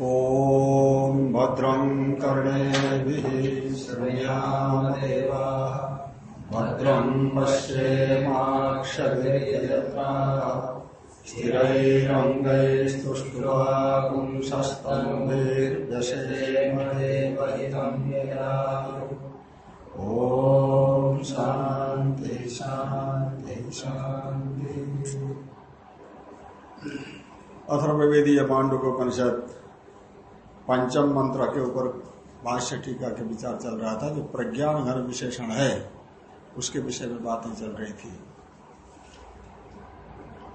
ॐ भद्रं कर्णेभिः श्रृणीयामदेवा भद्रं पश्येमाक्षभिर्यत्रा स्थिरैरङ्गैस्तुष्ट्वा पुंसस्तम्भिर्दशेमदेवहितं यदायु ॐ शान्ति शान्ति। पांडुकोपनिषद पंचम मंत्र के ऊपर भाष्य टीका के विचार चल रहा था जो प्रज्ञान घन विशेषण है। उसके विषय में बातें चल रही थी।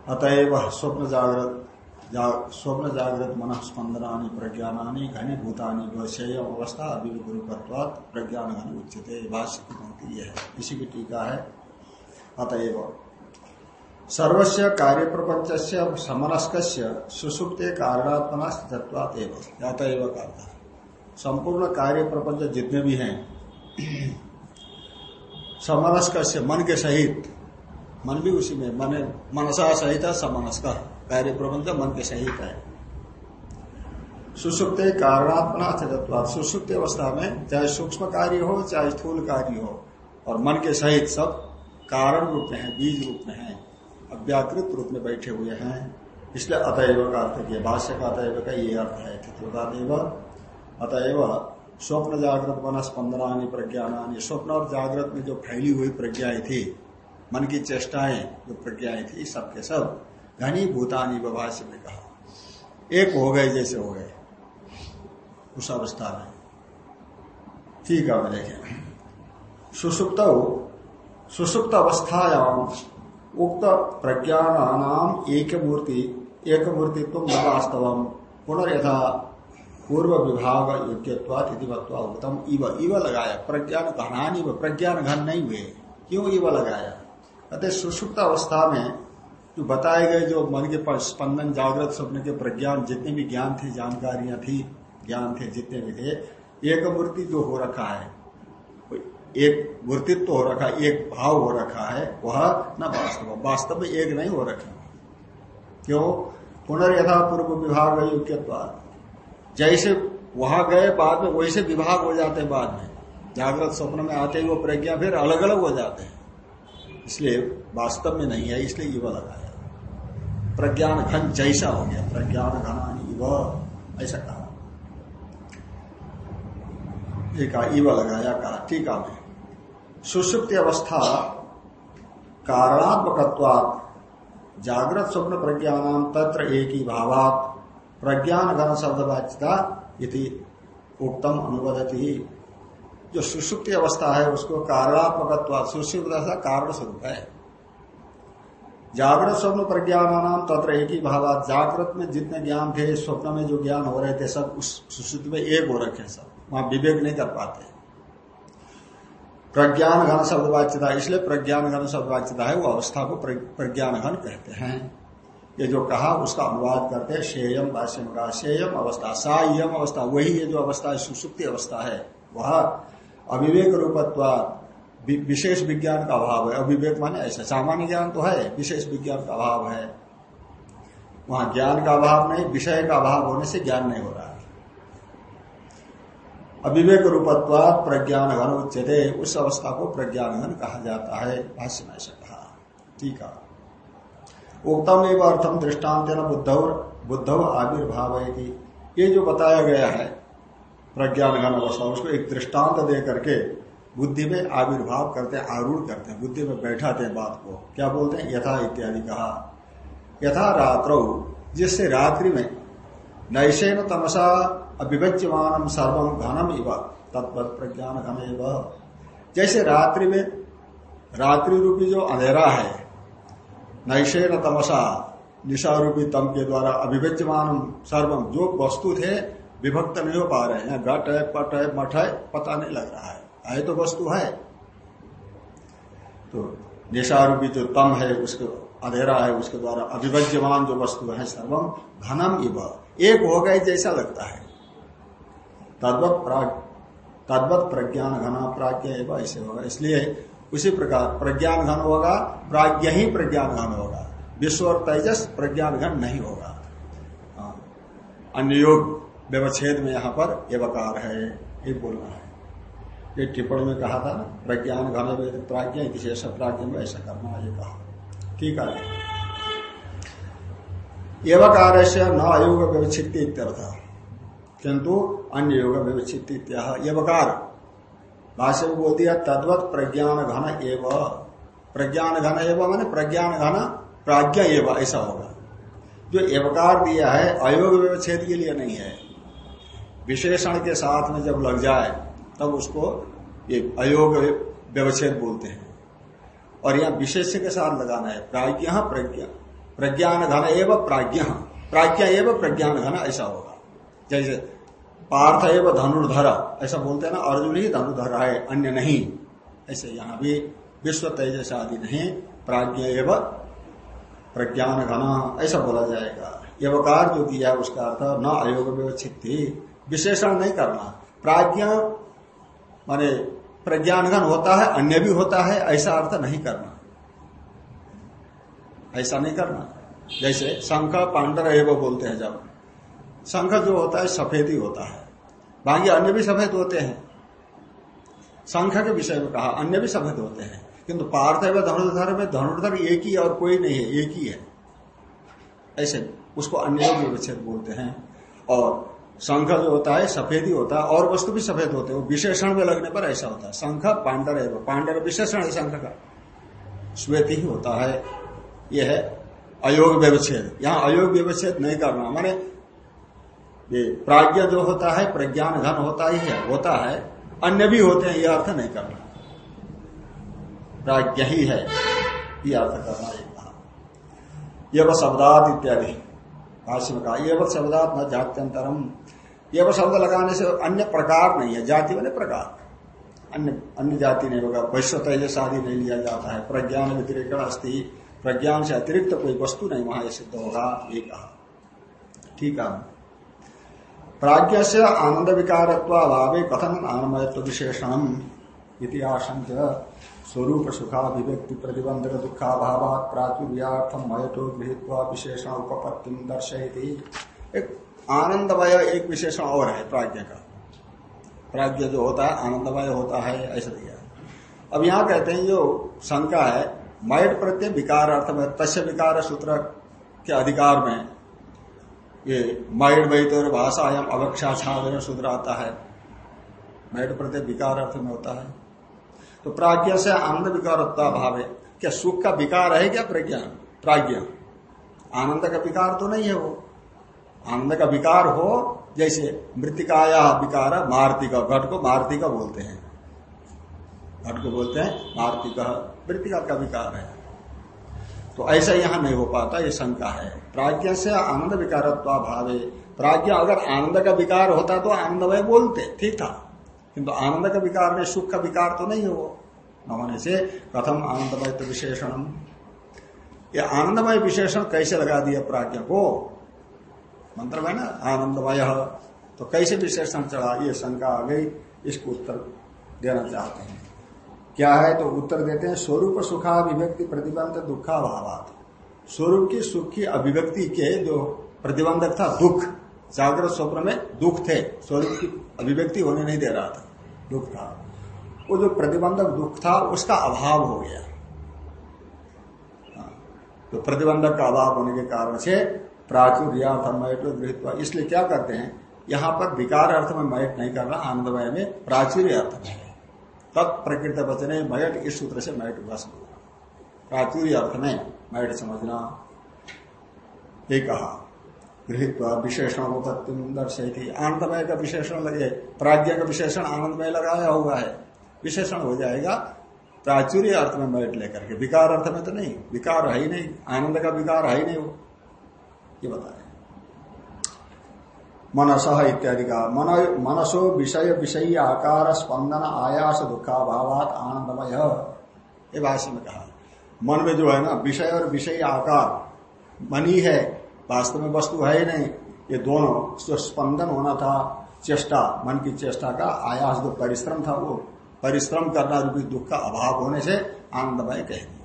अतएव स्वप्न जागृत जा, स्वप्न जागृत मन स्पंदनानी प्रज्ञानी घनीभूतानी विषय अवस्था अभिगुरुपत्वात प्रज्ञान घन उच्चते भाष्य की पंक्ति यह है। इसी की टीका है। अतएव सर्वस्व कार्य प्रपंच से समनस्क सुसुप्ते कारणात्मना स्थितत्वात एवं का संपूर्ण कार्य प्रपंच जितने भी हैं समनस्क मन के सहित, मन भी उसी में, मन, मनसा सहित है समनस्क कार्य प्रपंच मन के सहित है। सुसुप्त कारणात्मना स्थितत्वात सुसुप्त अवस्था में चाहे सूक्ष्म कार्य हो, चाहे स्थूल कार्य हो, और मन के सहित सब कारण रूप में है, बीज रूप में है। अव्याकृत रूप में बैठे हुए हैं। इसलिए अतएव का अर्थ किया भाष्य का अतएव का ये अर्थ है तथोदादेव अतएव स्वप्न जागृत मन स्पंदनानी प्रज्ञानी स्वप्न और जागृत में जो फैली हुई प्रज्ञाएँ थी, मन की चेष्टाएँ जो प्रज्ञाएँ थी, सबके सब घनी भूतानी भाष्य में कहा। एक हो गए जैसे हो गए। उस अवस्था में। ठीक है देखें। सुसुप्त सुसुप्त अवस्थायाम उक्त प्रज्ञान एक मूर्ति एक मूर्तित्व न वास्तव पुनर्यथा पूर्व विभाग योग्यवाद इव इव लगाया। प्रज्ञान घनानी प्रज्ञान घन नहीं हुए क्यों इव लगाया? अतः सुसुप्त अवस्था में जो बताए गए जो मन के स्पंदन, जागृत स्वप्न के प्रज्ञान, जितने भी ज्ञान थे, जानकारियाँ थी, ज्ञान थे, जितने भी थे एक मूर्ति जो हो रखा है एक वृत्तित्व हो रखा, एक भाव हो रखा है, वह न वास्तव वास्तव में एक नहीं हो रखा। क्यों? पुनर्यथा पूर्व विभाग योग्य जैसे वहाँ गए बाद में, वैसे विभाग हो जाते हैं बाद में। जागृत स्वप्न में आते ही वो प्रज्ञा फिर अलग अलग हो जाते हैं। इसलिए वास्तव में नहीं है, इसलिए युवा लगाया। प्रज्ञान घन जैसा हो गया प्रज्ञान घनानी युवा, ऐसा कहा। एक इवा लगाया, कहा टीका में सुषुप्ति अवस्था कारणात्मक जागृत स्वप्न प्रज्ञान तत्र एक ही भावात प्रज्ञान घन शब्दवाच्यता इति उत्तम अनुवदती। जो सुषुप्ति अवस्था है, उसको कारणात्मक सुषुप्त अवस्था कारण स्वरूप है। जागृत स्वप्न प्रज्ञान तत्र एक ही भावात जागृत में जितने ज्ञान थे, स्वप्न में जो ज्ञान हो रहे थे, सब उस सुश्रुति में एक हो रखे सब। वहाँ विवेक नहीं कर पाते। प्रज्ञान घन शब्दवाच्यता इसलिए प्रज्ञान घन शब्दवाच्यता है, वो अवस्था को प्रज्ञान घन कहते हैं। ये जो कहा, उसका अनुवाद करते हैं, शेयम भाष्य कहा शेयम अवस्था, सायम अवस्था, वही ये जो अवस्था है, सुसुप्ति अवस्था है, वह अविवेक रूपत्वा विशेष विज्ञान का अभाव है। अविवेक माने ऐसा, सामान्य ज्ञान तो है, विशेष विज्ञान का अभाव है। वहाँ ज्ञान का अभाव नहीं, विषय का अभाव होने से ज्ञान नहीं हो रहा अविवेक रूपत्वाद प्रज्ञान घन उच्चते उस अवस्था को प्रज्ञान घन कहा जाता है। भाष्य में ऐसा कहा। ठीक है। उत्तम एवं अर्थम दृष्टांत न बुद्धव बुद्धव आविर्भाव है ये जो बताया गया है प्रज्ञान घन अवस्था उसको एक दृष्टांत दे करके बुद्धि में आविर्भाव करते हैं, आरूढ़ करते हैं, बुद्धि में बैठाते हैं बात को। क्या बोलते हैं? यथा इत्यादि कहा। यथा रात्रो, जिससे रात्रि में नैशेन तमसा अभिव्यमान सर्वम घनम इव तत्व प्रज्ञान घन जैसे रात्रि में रात्रि रूपी जो अंधेरा है नैशे न तमसा निशा रूपी तम के द्वारा अभिव्यमान सर्वम जो वस्तु थे, विभक्त नहीं हो पा रहे हैं। घट है, पट है, मठ है, पता नहीं लग रहा है। है तो वस्तु है। तो निशा रूपी जो तम है, उसके अंधेरा है, उसके द्वारा अभिव्यमान जो वस्तु है सर्वम घनम इव। एक हो गए जैसा लगता है। तद्वत प्राग, तद्वत प्रज्ञान घना प्राज्ञ ऐसे होगा। इसलिए उसी प्रकार प्रज्ञान घन होगा, प्राज्ञ ही प्रज्ञान घन होगा। विश्व और तेजस प्रज्ञान घन नहीं होगा। हाँ। अन्य योग व्यवच्छेद में यहाँ पर एवकार है, ये बोलना है। ये टिप्पणी में कहा था ना प्रज्ञान घन प्राज्ञ, विशेष प्राज्ञ में ऐसा करना ये कहा। ठीक है। एवकार से न अयोग व्यवच्छित किंतु अन्य योग व्यवच्छित एवकार भाष्य में बोल दिया तद्वत प्रज्ञान घन एव। प्रज्ञान घन एव मैंने प्रज्ञान घन प्राज्ञा एव, ऐसा होगा। जो एवकार दिया है अयोग व्यवच्छेद के लिए नहीं है। विशेषण के साथ में जब लग जाए, तब उसको ये अयोग व्यवच्छेद बोलते हैं। और यहाँ विशेष के साथ लगाना है, प्राज्ञ प्रज्ञा। प्रज्ञान घन एवं प्राज्ञ। प्राज्ञा एवं प्रज्ञान घन ऐसा होगा। जैसे पार्थ एवं धनुर्धर, ऐसा बोलते हैं ना, अर्जुन ही धनुर्धर है, अन्य नहीं। ऐसे यहाँ भी विश्व तेजस आदि नहीं, प्राज्ञ एवं प्रज्ञान घन, ऐसा बोला जाएगा। एवकार जो दिया उसका अर्थ न अयोग व्यवस्थित, विशेषण नहीं करना। प्राज्ञ माने प्रज्ञान घन होता है, अन्य भी होता है, ऐसा अर्थ नहीं करना। ऐसा नहीं करना। जैसे शंख पांडर एवं बोलते हैं जब शंख जो होता है, सफ़ेद ही होता है। बाकी अन्य भी सफ़ेद होते हैं। शंख के विषय में कहा, अन्य भी सफ़ेद होते हैं। किंतु पार्थ एवं धनुर्धर में धनुर्धर एक ही और कोई नहीं है, एक ही है। ऐसे उसको अन्य विच्छेद बोलते हैं। और शंख जो होता है, सफ़ेद ही होता है, और वस्तु भी सफ़ेद होते हैं। विशेषण में लगने पर ऐसा होता है। शंख पांडर एवं, पांडर विशेषण है शंख का। श्वेत ही होता है। यह है अयोग व्यवच्छेद। यहाँ अयोग व्यवच्छेद नहीं करना। माने ये प्राज्ञ जो होता है प्रज्ञान घन होता ही है, होता है, अन्य भी होते हैं यह अर्थ नहीं करना। प्राज्ञ ही है, ये अर्थ करना एक कहा यह शब्दात इत्यादि। भाष्य में कहा यह शब्दात न जात्यंतरम। यह शब्द लगाने से अन्य प्रकार नहीं है, जाति मैंने प्रकार। अन्य अन्य जाति नहीं होगा वैश्व तेजस आदि नहीं लिया जाता है, प्रज्ञान व्यतिरिक्त अस्थि प्रज्ञान से अतिरिक्त कोई वस्तु नहीं, वहाँ यह सिद्ध होगा, ये कहा। ठीक है। प्राज्ञ से आनंद विकारत्वाभावे कथन आनंदमयत्व विशेषण इतिहास स्वरूप सुखाभिव्यक्ति प्रतिबंधक दुखाभाव प्राचुर्याथम मयतो गृहित विशेषण उपपत्ति दर्शयती। एक आनंदमय एक विशेषण और है प्राज्ञ का। प्राज्ञ जो होता है आनंदमय होता है, ऐसा दिया। अब यहाँ कहते हैं जो शंका है, मयट प्रत्यय विकार अर्थ में तस्य विकार सूत्र के अधिकार में ये मैट वैत और भाषायाम अवक्षा छात्र सूत्र आता है। मैट प्रत्यय विकार अर्थ में होता है। तो प्राज्ञ से आनंद विकार भाव। है क्या सुख का विकार है क्या प्रज्ञा? प्राज्ञ। आनंद का विकार तो नहीं है वो। आनंद का विकार हो, जैसे मृतिकाया विकार, मार्तिका, घट को मार्तिका बोलते हैं। घट को बोलते हैं, मार्तिका, मृतिका का विकार है। तो ऐसा यहाँ नहीं हो पाता, ये शंका है। प्राज्ञ से आनंद विकार भावे। प्राज्ञ अगर आनंद का विकार होता तो आनंदमय बोलते, ठीक था। किंतु आनंद का विकार में सुख का विकार तो नहीं हो न होने से प्रथम आनंदमय तो विशेषण ये आनंदमय विशेषण कैसे लगा दिया प्राज्ञ को? मंत्र में ना आनंदमय तो कैसे विशेषण चढ़ा? ये शंका आ गई, इसको उत्तर देना चाहते हैं। क्या है? तो उत्तर देते हैं, स्वरूप सुखाभिव्यक्ति प्रतिबंध दुखाभावात। स्वरूप की, सुख की अभिव्यक्ति के जो प्रतिबंधक था, दुख, जागृत स्वप्न में दुख थे, स्वरूप की अभिव्यक्ति होने नहीं दे रहा था, दुख था। वो जो प्रतिबंधक दुख था, उसका अभाव हो गया। तो प्रतिबंधक का अभाव होने के कारण से गृहित इसलिए क्या करते हैं, यहाँ पर विकार अर्थ में मयट नहीं करना, आनंदमय में प्राचुर्य अर्थ में है। तब प्रकृत वचन मयट, इस सूत्र से मयट हुआ समझना प्राचुर्य अर्थ में मयट समझना। ये कहा गृहित विशेषण उपत्ति दर्शयती। आनंदमय का विशेषण लगे प्राज्ञ का विशेषण आनंदमय लगाया हुआ है। विशेषण हो जाएगा प्राचुर्य अर्थ में मैट लेकर के। विकार अर्थ में तो नहीं, विकार है ही नहीं, आनंद का विकार है ही नहीं वो। ये बताए मनस इत्यादि का मन, मनसो विषय विषयी आकार स्पंदन आयास दुखाभावात आनंदमय ये भाष्य में कहा। मन में जो है ना, विषय और विषय आकार, मन ही है वास्तव में वस्तु है ही नहीं, ये दोनों, जो स्पंदन होना था, चेष्टा, मन की चेष्टा का आयास, जो परिश्रम था वो, परिश्रम करना रूपी दुख का अभाव होने से आनंदमय कह दिया।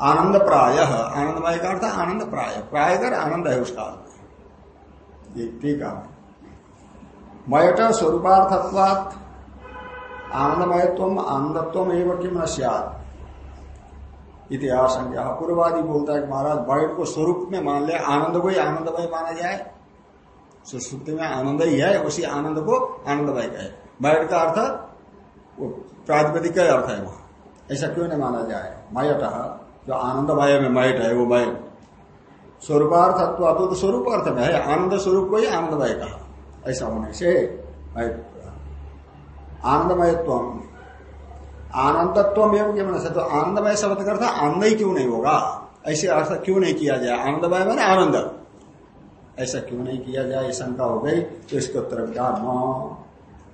आनंद प्राय आनंदमय का अर्थ आनंद प्राय प्राय कर आनंद है उसका अर्थ। ये ठीक है। मयट स्वरूपार्थत्वात आनंदमयत्व आनंदत्व एवं किम न इतिहास संज्ञा पूर्वादि बोलता है कि महाराज मयट को स्वरूप में मान ले आनंद को ही आनंदमय माना जाए। सुश्रुति में आनंद ही है, उसी आनंद को आनंदमय कहे। मयट का अर्थ, वो प्रातिपदिक अर्थ है वहाँ। ऐसा क्यों नहीं माना जाए? मयट, जो आनंदमय में मयट है, वो मय स्वरूपार्थ तो स्वरूप अर्थ में है। आनंद स्वरूप को ही आनंदमय कहा। ऐसा होने से आनंदमयत्व आनंदत्व एवं क्या मन तो आनंदमय शब्द का अर्थ आनंद ही क्यों नहीं होगा? ऐसे अर्थ क्यों नहीं किया जाए? आनंदमय मैंने आनंद। ऐसा क्यों नहीं किया जाए? शंका हो गई। तो इसके उत्तर न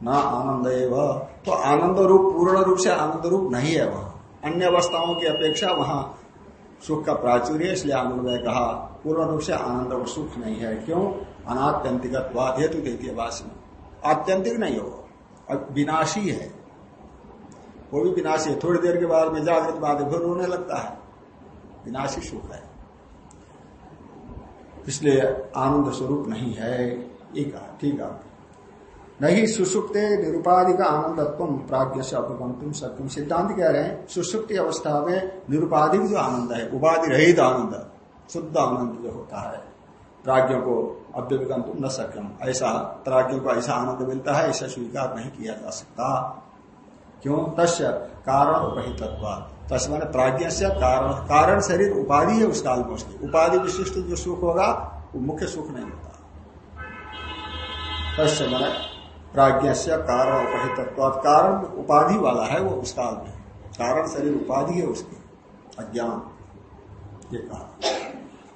न आनंद तो आनंद रूप, पूर्ण रूप से आनंद रूप नहीं है वह। अन्य अवस्थाओं की अपेक्षा वहाँ सुख का प्राचुर्य, इसलिए आनंदमय कहा, पूर्ण रूप से आनंद और सुख नहीं है। क्यों? अनात्यंतिक हेतु देती वासी आत्यंतिक नहीं होगा। विनाशी है। वो भी विनाशी है। थोड़ी देर के बाद में जागृत बाद फिर रोने लगता है। विनाशी सुख है। इसलिए आनंद स्वरूप नहीं है। एक ठीक है नहीं सुसुप्त निरुपाधिक आनंदत्व प्राज्ञ से अपगंतुम सत्यम सिद्धांत कह रहे हैं, सुसुप्ति अवस्था में निरुपाधिक जो आनंद है, उपाधि रहित आनंद, शुद्ध आनंद जो होता है, प्राज्ञ को अव्यगंतुम न सक्यम ऐसा, प्राज्ञ को ऐसा आनंद मिलता है, ऐसा स्वीकार नहीं किया जा सकता। क्यों? तस् कारण उपहित तस् मैंने प्राज्ञ से कारण कारण शरीर उपाधि है उस काल में उसकी उपाधि विशिष्ट जो सुख होगा, वो मुख्य सुख नहीं होता। तस् मैंने प्राज्ञ से कारण उपहित कारण उपाधि वाला है वो उस काल में। कारण शरीर उपाधि है उसकी। अज्ञान। ये कहा।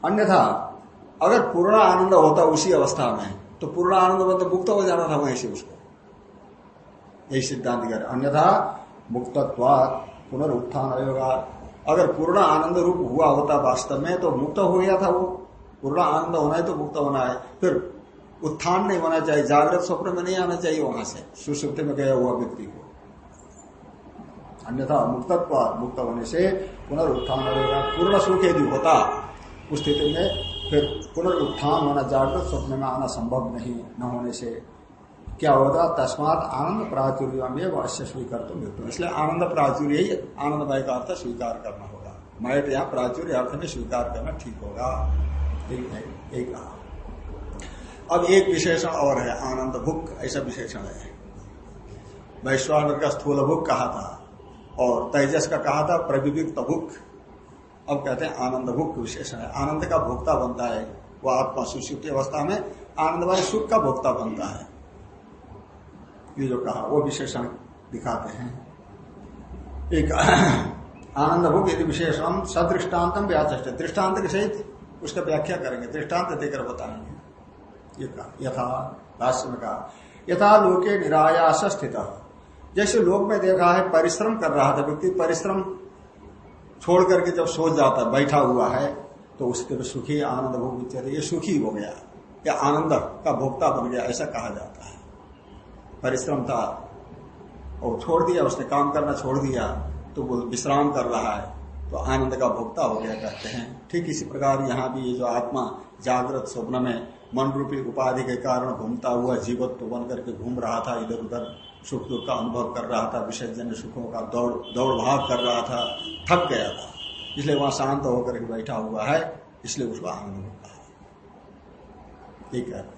अन्यथा, अगर पूर्ण आनंद होता उसी अवस्था में तो पूर्ण आनंद मतलब मुक्त हो जाना था वहीं से उसको। यही सिद्धांत कर अन्यथा मुक्तत्वाद पुनरुत्थान होगा अगर पूर्ण आनंद रूप हुआ होता वास्तव में तो मुक्त हो गया था वो। पूर्ण आनंद होना है तो मुक्त होना है। फिर उत्थान नहीं होना चाहिए, जागृत स्वप्न में नहीं आना चाहिए वहाँ से। सुसुप्ति में गया हुआ व्यक्ति को। अन्यथा मुक्तत्व मुक्त होने से पुनरुत्थान होगा पूर्ण सुख यदि होता उस स्थिति में, फिर पुनरुत्थान होना, जागृत स्वप्न में आना संभव नहीं, न होने से। क्या होगा तस्मात आनंद प्राचुर्य में अवश्य स्वीकार तो मृत्यु इसलिए आनंद प्राचुर्य ही आनंदमय का अर्थ स्वीकार करना होगा। मैट यहाँ प्राचुर्य अर्थ में स्वीकार करना ठीक होगा। एक कहा। अब एक विशेषण और है, आनंद भुक ऐसा विशेषण है। वैश्वानर का स्थूल भुक कहा था, और तेजस का कहा था, प्रविविक्त भुक अब कहते हैं आनंद भुक विशेषण है। आनंद का भोक्ता बनता है वह आत्मा सुश्रुति अवस्था में आनंद वाले सुख का भोक्ता बनता है। ये जो कहा, वो विशेषण दिखाते हैं। एक आनंद भोग यदि विशेषण सदृष्टान्तम व्याचष्ट दृष्टांत के सहित उसका व्याख्या करेंगे दृष्टांत देकर बताएँगे। कहा, यथा भाष्य में कहा, यथा लोके निरायास स्थित। जैसे लोक में देखा है, परिश्रम कर रहा था व्यक्ति, परिश्रम छोड़ करके जब सोच जाता है बैठा हुआ है तो उसके सुखी आनंद भोग ये सुखी हो गया। या आनंद का भोक्ता बन गया, ऐसा कहा जाता है। परिश्रम था और छोड़ दिया, उसने काम करना छोड़ दिया तो वो विश्राम कर रहा है। तो आनंद का भोक्ता हो गया कहते हैं। ठीक इसी प्रकार यहाँ भी ये जो आत्मा जागृत स्वप्न में मन रूपी उपाधि के कारण घूमता हुआ जीवत्व बन करके घूम रहा था, इधर उधर सुख दुख का अनुभव कर रहा था, विसर्जन सुखों का दौड़ दौड़ भाग कर रहा था, थक गया था। इसलिए वहाँ शांत होकर बैठा हुआ है, इसलिए उसको आनंद होता है। ठीक है।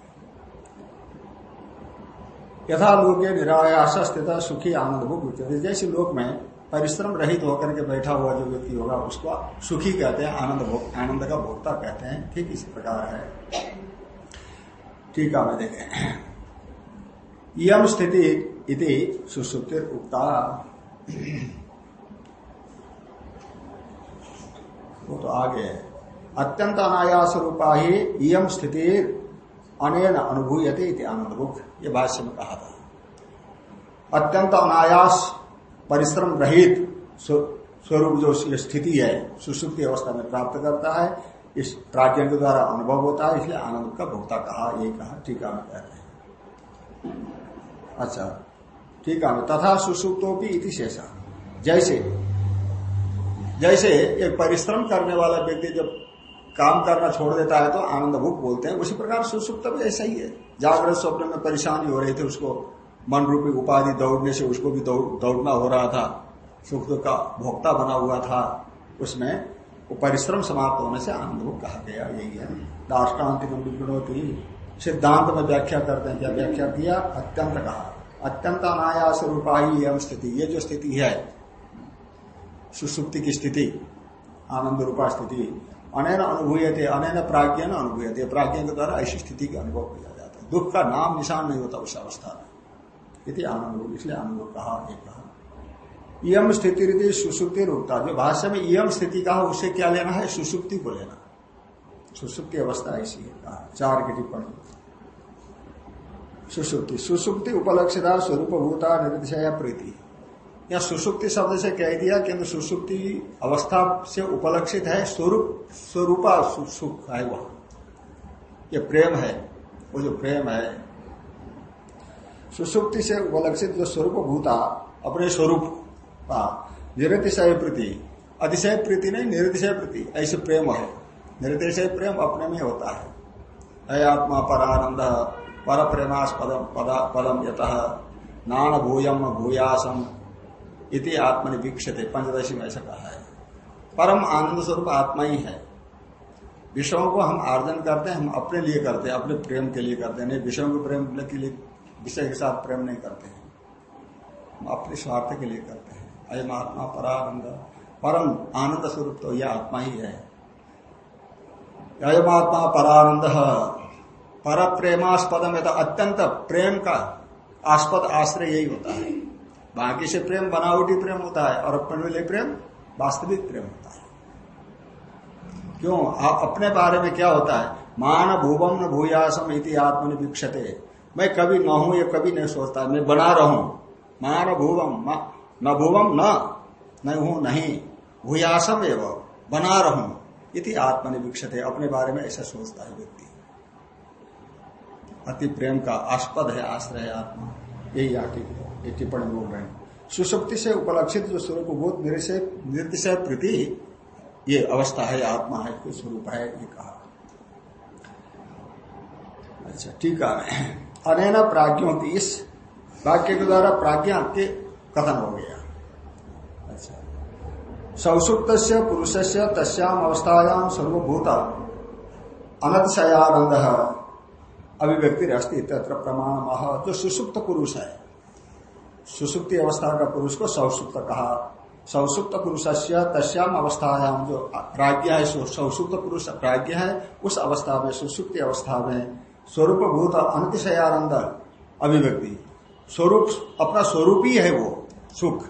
यथा लोग निरायास स्थित सुखी आनंद भोग जैसे लोग में परिश्रम रहित होकर के बैठा हुआ जो व्यक्ति होगा, उसको सुखी कहते हैं आनंद भोग आनंद का भोक्ता कहते हैं। ठीक इसी प्रकार है। ठीक है देखें। यम स्थिति इति सुसुप्ति उक्ता। वो तो आगे अत्यंत अनायास रूपा ही इम स्थिति अनेन अनुभूयते आनंद भोग ये भाष्य में कहा। था अत्यंत अनायास, परिश्रम रहित स्वरूप जो स्थिति है, सुसुप्ति अवस्था में प्राप्त करता है, इस प्राज्ञ के द्वारा अनुभव होता है, इसलिए आनंद का भोक्ता कहा, ये कहा टीका में कहते हैं। अच्छा टीका में तथा सुसुप्तो भी इति शेषा। जैसे जैसे एक परिश्रम करने वाला व्यक्ति जब काम करना छोड़ देता है तो आनंद भूख बोलते हैं। उसी प्रकार सुसुप्त भी ऐसा ही है। जागृत स्वप्न में परेशानी हो रही थी उसको। मन रूपी उपाधि दौड़ने से उसको भी दौड़, दौड़ना हो रहा था। सुख दुख का भोक्ता बना हुआ था। उसमें वो परिश्रम समाप्त होने से आनंद भूख कहा गया। यही है। दाष्टान्तिक सिद्धांत में व्याख्या करते हैं। क्या व्याख्या किया? अत्यंत कहा। अत्यंत अनायास रूपा ही एवं स्थिति। ये जो स्थिति है सुसुप्ति की स्थिति आनंद रूपा स्थिति अनैन अनुभूयते, अनैन प्राज्ञ न अनुभूयते। प्राज्ञ के द्वारा ऐसी स्थिति का अनुभव किया जाता है। दुख का नाम निशान नहीं होता उस अवस्था में। इति आनंद, इसलिए आनंद कहा एक कहा। यम स्थिति रीति सुसुप्ति रूपता। जो भाष्य में यम स्थिति कहा, उसे क्या लेना है? सुसुप्ति को लेना। सुसुप्ति अवस्था ऐसी है, कहा। चार की टिप्पणी। सुसुप्ति सुसुप्ति उपलक्षिता स्वरूप भूता निर्दिशया प्रीति। या सुसुप्ति शब्द से कह दिया किंतु सुसुप्ति अवस्था से उपलक्षित है, स्वरूप, स्वरूपा सुख है वह। ये प्रेम है, वो जो प्रेम है, सुसुप्ति से उपलक्षित जो स्वरूप भूता अपने स्वरूप का निरतिशय प्रति, अतिशय प्रीति नहीं, निरतिशय प्रति, ऐसे प्रेम है। निरतिशय प्रेम अपने में होता है। अय आत्मा परानंद पर प्रेमास्पदम पदम यत नान भूयम भूयासम। इति आत्मनि वीक्षते पंचदशी में ऐसा कहा है। परम आनंद स्वरूप आत्मा ही है। विषयों को हम आर्जन करते हैं, हम अपने लिए करते हैं, अपने प्रेम के लिए करते हैं, नहीं, विषयों के प्रेम के लिए, विषय के साथ प्रेम नहीं करते हैं। हम अपने स्वार्थ के लिए करते हैं। अयम आत्मा परानंद। परम आनंद स्वरूप तो यह आत्मा ही है। अयम आत्मा परानंद। पर प्रेमास्पद में तो अत्यंत प्रेम का आस्पद आश्रय यही होता है। बाकी से प्रेम बनावटी प्रेम होता है और अपने लिए प्रेम वास्तविक प्रेम होता है। क्यों? आप अपने बारे में क्या होता है? मान भूवम न भूयासम इति आत्मनि विक्षते मैं कभी न हूँ, या कभी नहीं सोचता। मैं बना रहूँ। मान भूवम न भूवम, न नहीं हूँ नहीं। भूयासम एवं बना रहूँ इति आत्मनि विक्षते अपने बारे में ऐसा सोचता है व्यक्ति। अति प्रेम का आस्पद है, आश्रय आत्मा। यही आके ये टिप्पणी बोल रहे हैं। सुसुप्ति से उपलक्षित जो स्वरूप बोध मेरे से, निर्दिशय प्रति ये अवस्था है, आत्मा है, कोई स्वरूप है, ये कहा। अच्छा ठीक है। अनैन प्राज्ञों की इस वाक्य के द्वारा प्राज्ञा के कथन हो गया। अच्छा। सौसुप्त पुरुष से तस्याम अवस्थायाम सर्वभूत अनतशयानंद अभिव्यक्ति अस्ति तत्र प्रमाण मह, जो सुसुप्त पुरुष है। सुसुप्ति अवस्था का पुरुष को सौसुप्त कहा। सौसुप्त पुरुष से तस्याम अवस्थायाम जो प्राज्ञ है सौसुप्त पुरुष प्राज्ञ है, उस अवस्था में, सुसुप्ति अवस्था में स्वरूप भूत अनतिशयानंद अभिव्यक्ति। स्वरूप, अपना स्वरूप ही है वो, सुख।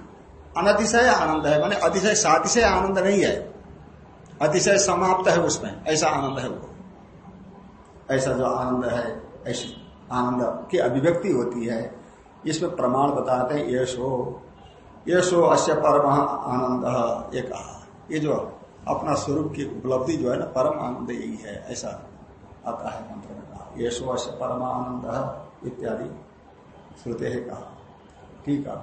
अनतिशय आनंद है, माने अतिशय सातिशय आनंद नहीं है। अतिशय समाप्त है उसमें, ऐसा आनंद है वो। ऐसा जो आनंद है, ऐसी आनंद की अभिव्यक्ति होती है, इसमें प्रमाण बताते हैं ये सो ये सो अश्य परम आनंद ये कहा ये जो अपना स्वरूप की उपलब्धि जो है ना, परम आनंद यही है, ऐसा आता है मंत्र में कहा। ये सो अश्य परम आनंद, इत्यादि श्रुते है कहा। ठीक है।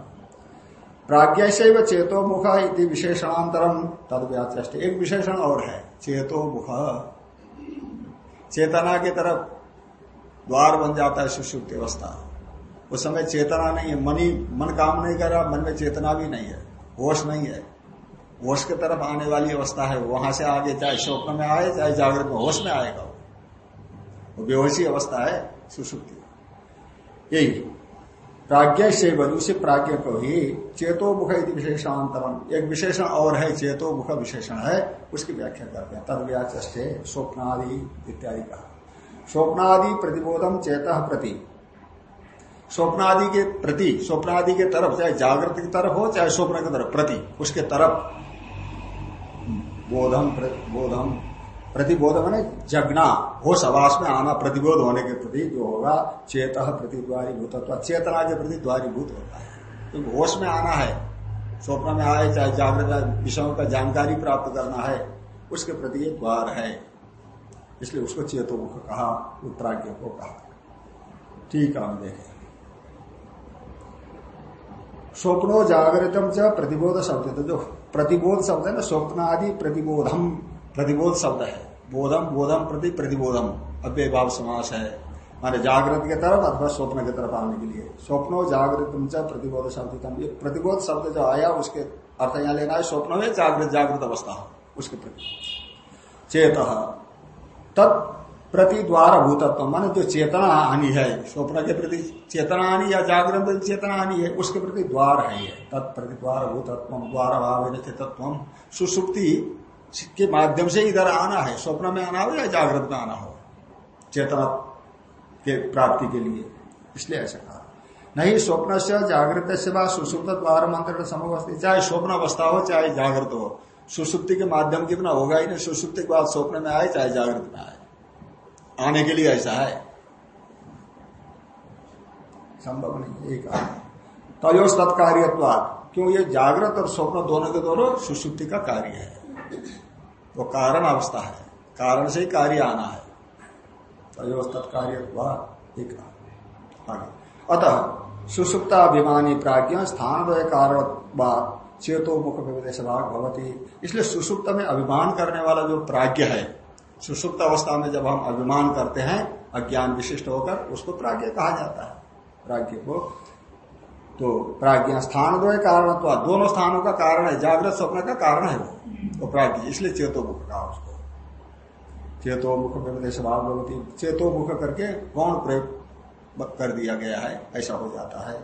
प्राज्ञ से चेतो मुख इति विशेषणांतरम तद व्याचष्ट एक विशेषण और है, चेतो मुख। चेतना की तरफ़ द्वार बन जाता है सुसुप्त अवस्था। उस समय चेतना नहीं है, मनी, मन काम नहीं कर रहा, मन में चेतना भी नहीं है, होश नहीं है। होश की तरफ़ आने वाली अवस्था है, वहाँ से आगे चाहे स्वप्न में आए, चाहे जागृत में होश में आएगा वो। बेहोशी अवस्था है सुसुप्ति यही। प्राज्ञ से बन उसी प्राज्ञ को ही चेतो मुख विशेषांतरम एक विशेषण और है चेतो मुख विशेषण है, उसकी व्याख्या करते हैं। तद व्याचे स्वप्नादि इत्यादि कहा। स्वप्नादि प्रतिबोधम चेत प्रति। स्वप्नादि के प्रति, स्वप्नादि के तरफ़, चाहे जागृत की तरफ़ हो, चाहे स्वप्न की तरफ़, प्रति, उसके तरफ़। बोधम बोधम प्रतिबोध मैंने जगना, होश आवास में आना प्रतिबोध होने के प्रति जो होगा, चेत प्रतिद्वारी भूतत्व चेतना के प्रति द्वारीभूत होता है। तो होश में आना है, स्वप्न में आए, चाहे जागृत विषयों का जानकारी प्राप्त करना है, उसके प्रति ये द्वार है। इसलिए उसको चेतोमुख कहा उत्तराज्ञ को कहा। ठीक है हम देखें। स्वप्नो जागृतम च प्रतिबोध शब्द। तो जो प्रतिबोध शब्द है ना स्वप्न आदि प्रतिबोधम। प्रतिबोध शब्द है। बोधम बोधम प्रति प्रतिबोधम। अव्यय भाव समास है। माने जागृत के तरफ़ अथवा स्वप्न की तरफ़ आने के लिए। स्वप्नो जागृत प्रतिबोध शब्द ये प्रतिबोध शब्द जो आया, उसके अर्थ यहाँ लेना है, स्वप्न में जागृत जागृत अवस्था। उसके प्रति चेत। तत् प्रति द्वार भूतत्व मान जो चेतना हानि है, स्वप्न के प्रति चेतना हानि या जागरण चेतना हानि है, उसके प्रति द्वार है तत्प्रति द्वार भूतत्व द्वार भाव तत्व सुसुप्ति के माध्यम से इधर आना है, स्वप्न में आना हो या जागृत में आना हो? चेतना के प्राप्ति के लिए। इसलिए ऐसा कहा। नहीं, स्वप्न से, जागृत से बाद सुसुप्त द्वार मंत्र चाहे स्वप्न अवस्था हो, चाहे जागृत हो। सुसुप्ति के माध्यम की बिना होगा ही नहीं, सुसुप्ति के बाद स्वप्न में आए, चाहे जागृत में आए। आने के लिए ऐसा है। संभव नहीं, एक तयोस तत्कार्यवाद क्यों ये जागृत और स्वप्न दोनों के दोनों सुसुप्ति का कार्य है। वो कारण अवस्था है। कारण से ही कार्य आना है। तयोस तत्कार्यवाद एक आगे। अतः सुसुप्ताभिमानी प्राज्ञ स्थान कारण चेतो मुख विदेश भाग भवती। इसलिए सुसुप्त में अभिमान करने वाला जो प्राज्ञ है, सुसुप्त अवस्था में जब हम अभिमान करते हैं, अज्ञान विशिष्ट होकर उसको प्राज्ञ कहा जाता है। प्राज्ञ को। तो प्राज्ञ स्थान दो कारण दोनों स्थानों का कारण है। जागृत स्वप्न का कारण है वो। प्राज्ञ इसलिए चेतोमुख कहा उसको। चेतोमुख मुख विदेश भाव भगवती चेतो मुख करके गौण प्रयोग कर दिया गया है, ऐसा हो जाता है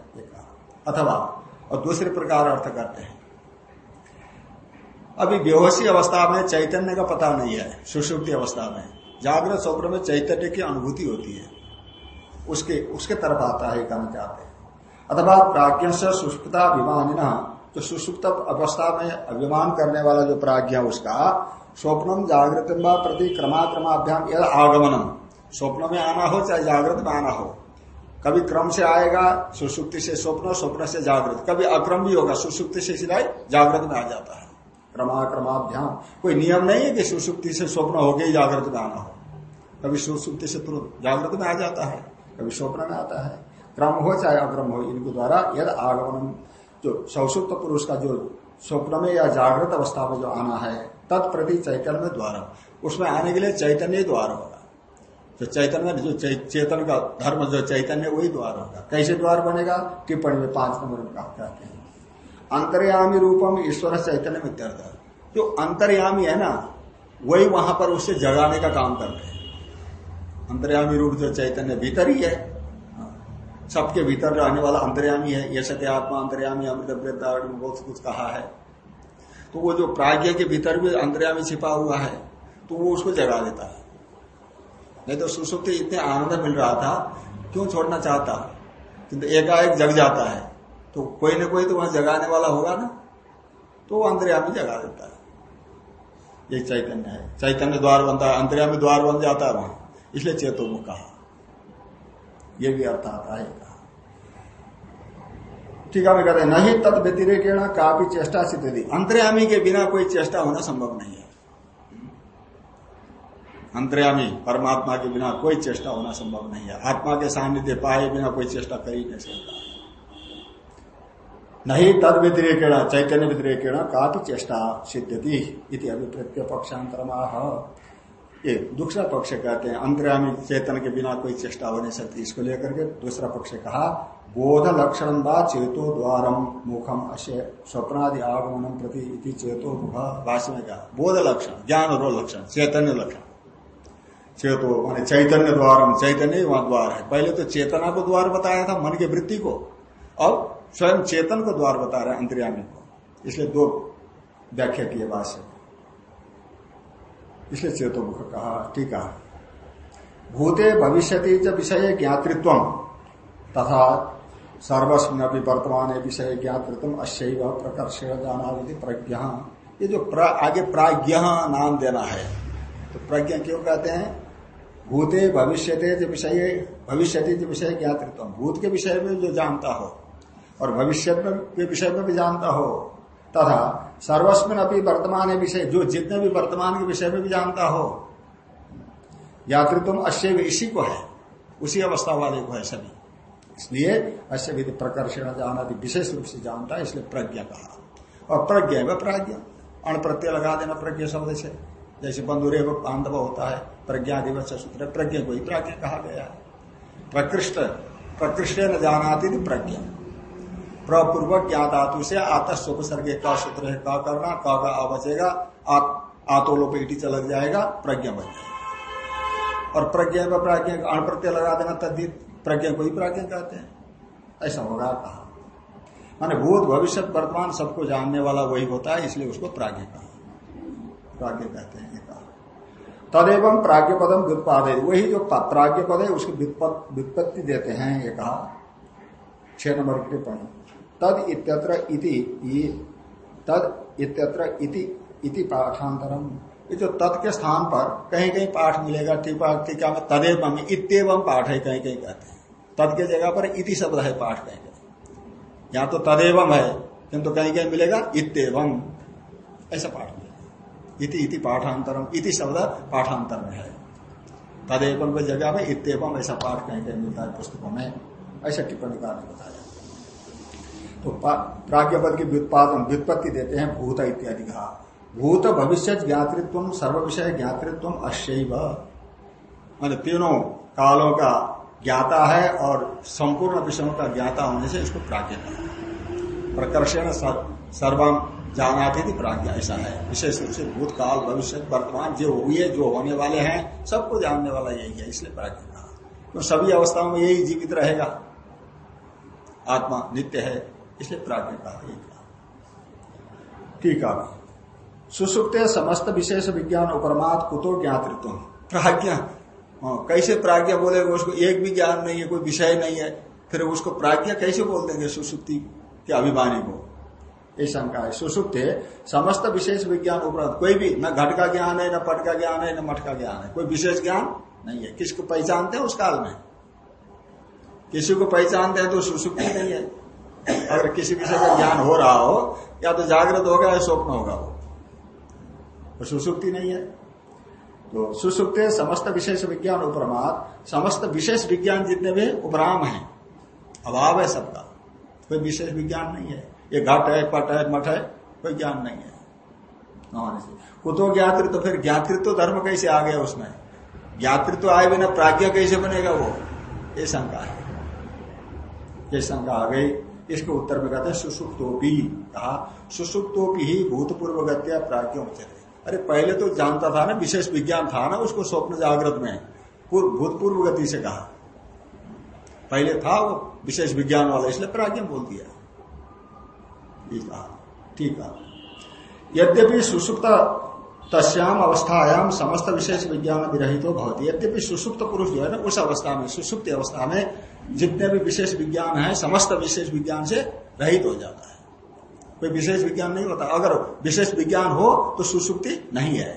अथवा, और दूसरे प्रकार अर्थ करते हैं। अभी बेहोशी अवस्था में चैतन्य का पता नहीं है सुषुप्ति अवस्था में। जागृत स्वप्न में चैतन्य की अनुभूति होती है। उसके उसके तरफ़ आता है कहना चाहते अथवा प्राज्ञ से सुष्पता जो सुषुप्त अवस्था में अभिमान करने वाला जो प्राज्ञ उसका, स्वप्नम जागृत प्रति क्रमाक्रमाभ्याम यद आगमनम। स्वप्न में आना हो चाहे जागृत में आना हो। कभी क्रम से आएगा, सुसुप्ति से स्वप्न स्वप्न से जागृत। कभी अक्रम भी होगा, सुसुप्ति से सिलाई जागृत में आ जाता है। क्रमाक्रमाभ्याम कोई नियम नहीं है कि सुसुप्ति से स्वप्न हो गई जागृत में आना हो। कभी सुसुप्ति से तुरंत जागृत में आ जाता है, कभी स्वप्न में आता है। क्रम हो चाहे अक्रम हो, इनके द्वारा यद आगमन जो सौसुप्त पुरुष का जो स्वप्न में या जागृत अवस्था में जो आना है, तत्प्रति चैतन्य द्वारा उसमें आने के लिए चैतन्य द्वार होगा। जो चैतन्य, जो चेतन का धर्म, जो चैतन्य, वही द्वार होगा। कैसे द्वार बनेगा? टिप्पणी में पाँच नंबर में कहते हैं अंतर्यामी रूपम ईश्वर चैतन्य मित्यर्थ। जो अंतर्यामी है ना, वही वहाँ पर उससे जगाने का काम करते हैं। अंतर्यामी रूप जो चैतन्य भीतर ही है सबके भीतर रहने वाला अंतर्यामी है ये सत्य आत्मा अंतर्यामी, अमृत वृद्धारण में बहुत कुछ कहा है। तो वो जो प्राज्ञ के भीतर भी अंतर्यामी छिपा हुआ है तो वो उसको जगा देता है। नहीं तो सुसुप्ति इतने आनंद मिल रहा था, क्यों छोड़ना चाहता? किंतु एकाएक जग जाता है। तो कोई ना कोई तो वहाँ जगाने वाला होगा ना? तो वो अंतर्यामी जगा देता है। ये चैतन्य है। चैतन्य द्वार बनता है, अंतर्यामी द्वार बन जाता है वहाँ। इसलिए चेतोमुख कहा। यह भी अर्थ आता है ठीक है कहते नहीं तद व्यतिरेक काफ़ी चेष्टा सिद्ध अंतर्यामी के बिना कोई चेष्टा होना संभव नहीं है। अंतर्यामी परमात्मा के बिना कोई चेष्टा होना संभव नहीं है। आत्मा के सानिध्य पाए बिना कोई चेष्टा कर ही नहीं सकता। नहीं तद व्यतिरेकेण, चैतन्य व्यतिरेकेण काफ़ी चेष्टा सिद्धति इति अभिप्रत्य पक्षांतर ये दूसरा पक्ष कहते हैं अंतर्यामी चेतन के बिना कोई चेष्टा हो नहीं सकती इसको लेकर के दूसरा पक्ष कहा बोध लक्षण व चेतो द्वारम मुखम अश्य स्वप्नादि आगमन प्रति इति चेतो मुख भाष्य में कहा बोध लक्षण ज्ञान और लक्षण चैतन्य लक्षण चेतो मान चैतन्य द्वार चैतन्य वहाँ द्वार है पहले तो चेतना को द्वार बताया था, मन के वृत्ति को। अब स्वयं चेतन को द्वार बता रहे अंतर्यामी को। इसलिए दो व्याख्या किए भाष्य इसलिए चेतो मुख कहा, ठीक है। भूते भविष्य च विषय ज्ञातृत्व। तथा सर्वस्व वर्तमान विषय ज्ञातृत्व अश्व प्रकर्ष जाना प्रज्ञा। ये जो प्र, आगे प्राज्ञ नाम देना है तो प्रज्ञा क्यों कहते हैं? भूते भविष्य विषय भविष्य जो विषय ज्ञातृत्व भूत के विषय में जो जानता हो और भविष्य के विषय में भी जानता हो तथा सर्वस्विन अपनी वर्तमान विषय जो जितने भी वर्तमान के विषय में भी जानता हो यात्रित्व अश्य इसी को है उसी अवस्था वाले को है सभी। इसलिए अश्य विधि प्रकर्षण जाना विशेष रूप से जानता है, इसलिए प्रज्ञा कहा। और प्रज्ञा व प्राज्ञा। अण प्रत्यय लगा देना प्रज्ञा शब्द से। जैसे बंधुरे व बांधव होता है, प्रज्ञा दिवस सूत्र प्रज्ञा को ही प्राज्ञ कहा गया है। प्रकृष्ट प्रकृष्ट न जानाती थी प्रज्ञा। प्रपूर्वक ज्ञातातु से आतस उपसर्गे का सूत्र है, का करना, का का आ बचेगा आतोलो पेटी चलक जाएगा, प्रज्ञा बन जाएगा। और प्रज्ञा व प्राज्ञा अण प्रत्यय लगा देना तद्दित प्रज्ञा को ही प्राज्ञा कहते हैं। ऐसा होगा कहा? माने भूत भविष्य वर्तमान सबको जानने वाला वही होता है, इसलिए उसको प्राज्ञ कहा। प्राज्ञ कहते हैं तदेव प्राज्ञ पदम व्युत्पाद वही जो प्राज्ञ पद है, उसकी व्युत्पत्ति देते हैं ये कहा। छह नंबर टिप्पणी। तद इत्यत्र इति तद इत्यत्र इति इति पाठांतरम। ये जो तद के स्थान पर कहीं कहीं पाठ मिलेगा टीका टीका में तदेव में इतम पाठ है कहीं कहीं कहते हैं। तद के जगह पर इति शब्द है पाठ कहीं कहीं यहाँ तो तदेवम है, किंतु कहीं कहीं मिलेगा इतम ऐसा पाठ इति इति पाठांतरम, इति शब्द पाठांतर में है। तदेवम की जगह में इतम ऐसा पाठ कहीं कहीं मिलता है पुस्तकों में। ऐसा टिप्पणी का बताया। तो प्राज्ञ पद की व्युत्पादन, व्युत्पत्ति देते हैं भूत इत्यादि कहा भूत भविष्य ज्ञातृत्व सर्व विषय ज्ञातृत्व अश्व मान तीनों कालों का ज्ञाता है और संपूर्ण विषयों का ज्ञाता होने से इसको प्राज्ञ कहा प्रकर्षण सर्वम जाना थी प्राज्ञा ऐसा है। विशेष रूप से भूतकाल भविष्य वर्तमान जो हुए जो होने वाले हैं सबको जानने वाला यही है इसलिए प्राज्ञ कहा। तो सभी अवस्थाओं में यही जीवित रहेगा। आत्मा नित्य है इसलिए प्राज्ञ कहा ठीक है। सुसुप्त समस्त विशेष विज्ञान उपरमात कुतो ज्ञातृत्व प्राज्ञा। हाँ, कैसे प्राज्ञा बोलेगा उसको एक भी ज्ञान नहीं है, कोई विषय नहीं है, फिर उसको प्राज्ञा कैसे बोल देंगे सुसुप्ति के अभिमानी को? ये शंका है। सुसुप्त है, समस्त विशेष विज्ञान उपरांत, कोई भी, न घट का ज्ञान है, न पट का ज्ञान है, न मठ का ज्ञान है, कोई विशेष ज्ञान नहीं है। किसको पहचानते हैं उस काल में? किसी को पहचानते हैं तो सुसुप्ति नहीं है। अगर किसी विषय का ज्ञान हो रहा हो, या तो जागृत होगा या स्वप्न होगा वो। तो सुसुप्ति नहीं है। तो सुसुप्त समस्त विशेष विज्ञान उपरमात, समस्त विशेष विज्ञान जितने भी उपराम है, अभाव है सबका। कोई विशेष विज्ञान नहीं है। ये घट है, पट है, मठ है, कोई ज्ञान नहीं है। कुतो ज्ञातृत्व फिर ज्ञातृत्व धर्म कैसे आ गया उसमें? ज्ञातृत्व आए बिना प्राज्ञा कैसे बनेगा वो? ये शंका है। ये शंका आ गई। इसके उत्तर में कहते हैं, सुसुप्तोपी। कहा, सुसुप्तोपी ही भूतपूर्व गत्या प्राज्ञा प्राज्ञ अरे पहले तो जानता था ना, विशेष विज्ञान था ना उसको स्वप्न जागृत में। पूर्व भूतपूर्व गति से कहा। पहले था वो विशेष विज्ञान वाला, इसलिए प्राज्ञ बोल दिया। ठीक है यद्यपि सुसुप्त तस्याम अवस्थायाम समस्त विशेष विज्ञान विरहित भवती। यद्यपि सुसुप्त पुरुष जो है ना, उस अवस्था में, सुसुप्त अवस्था में जितने भी विशेष विज्ञान है, समस्त विशेष विज्ञान से रहित हो जाता है। कोई विशेष विज्ञान नहीं होता। अगर विशेष विज्ञान हो तो सुसुप्ति नहीं है।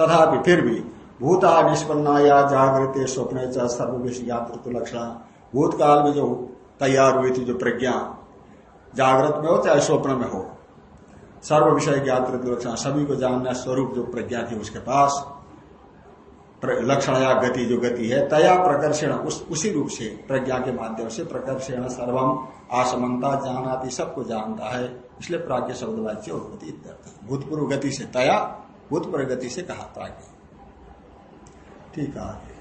तथापि फिर भी भूता निष्पन्ना या जागृत स्वप्न सर्वविषयातृत्व लक्षण भूतकाल में जो तैयार हुई थी, जो प्रज्ञा, जागृत में हो, चाहे स्वप्न में हो सर्व विषय ज्ञात लक्षण सभी को जानना स्वरूप जो प्रज्ञा थी उसके पास। लक्षण या गति जो गति है, तया प्रकर्षण, उस, उसी रूप से प्रज्ञा के माध्यम से प्रकर्षण सर्वम आसमनता जानाती, सबको जानता है। इसलिए प्राज्ञ शब्द वाच्य उत्पत्ति भूतपूर्व गति से तया, भूतपूर्व गति से कहा प्राज्ञ। ठीक है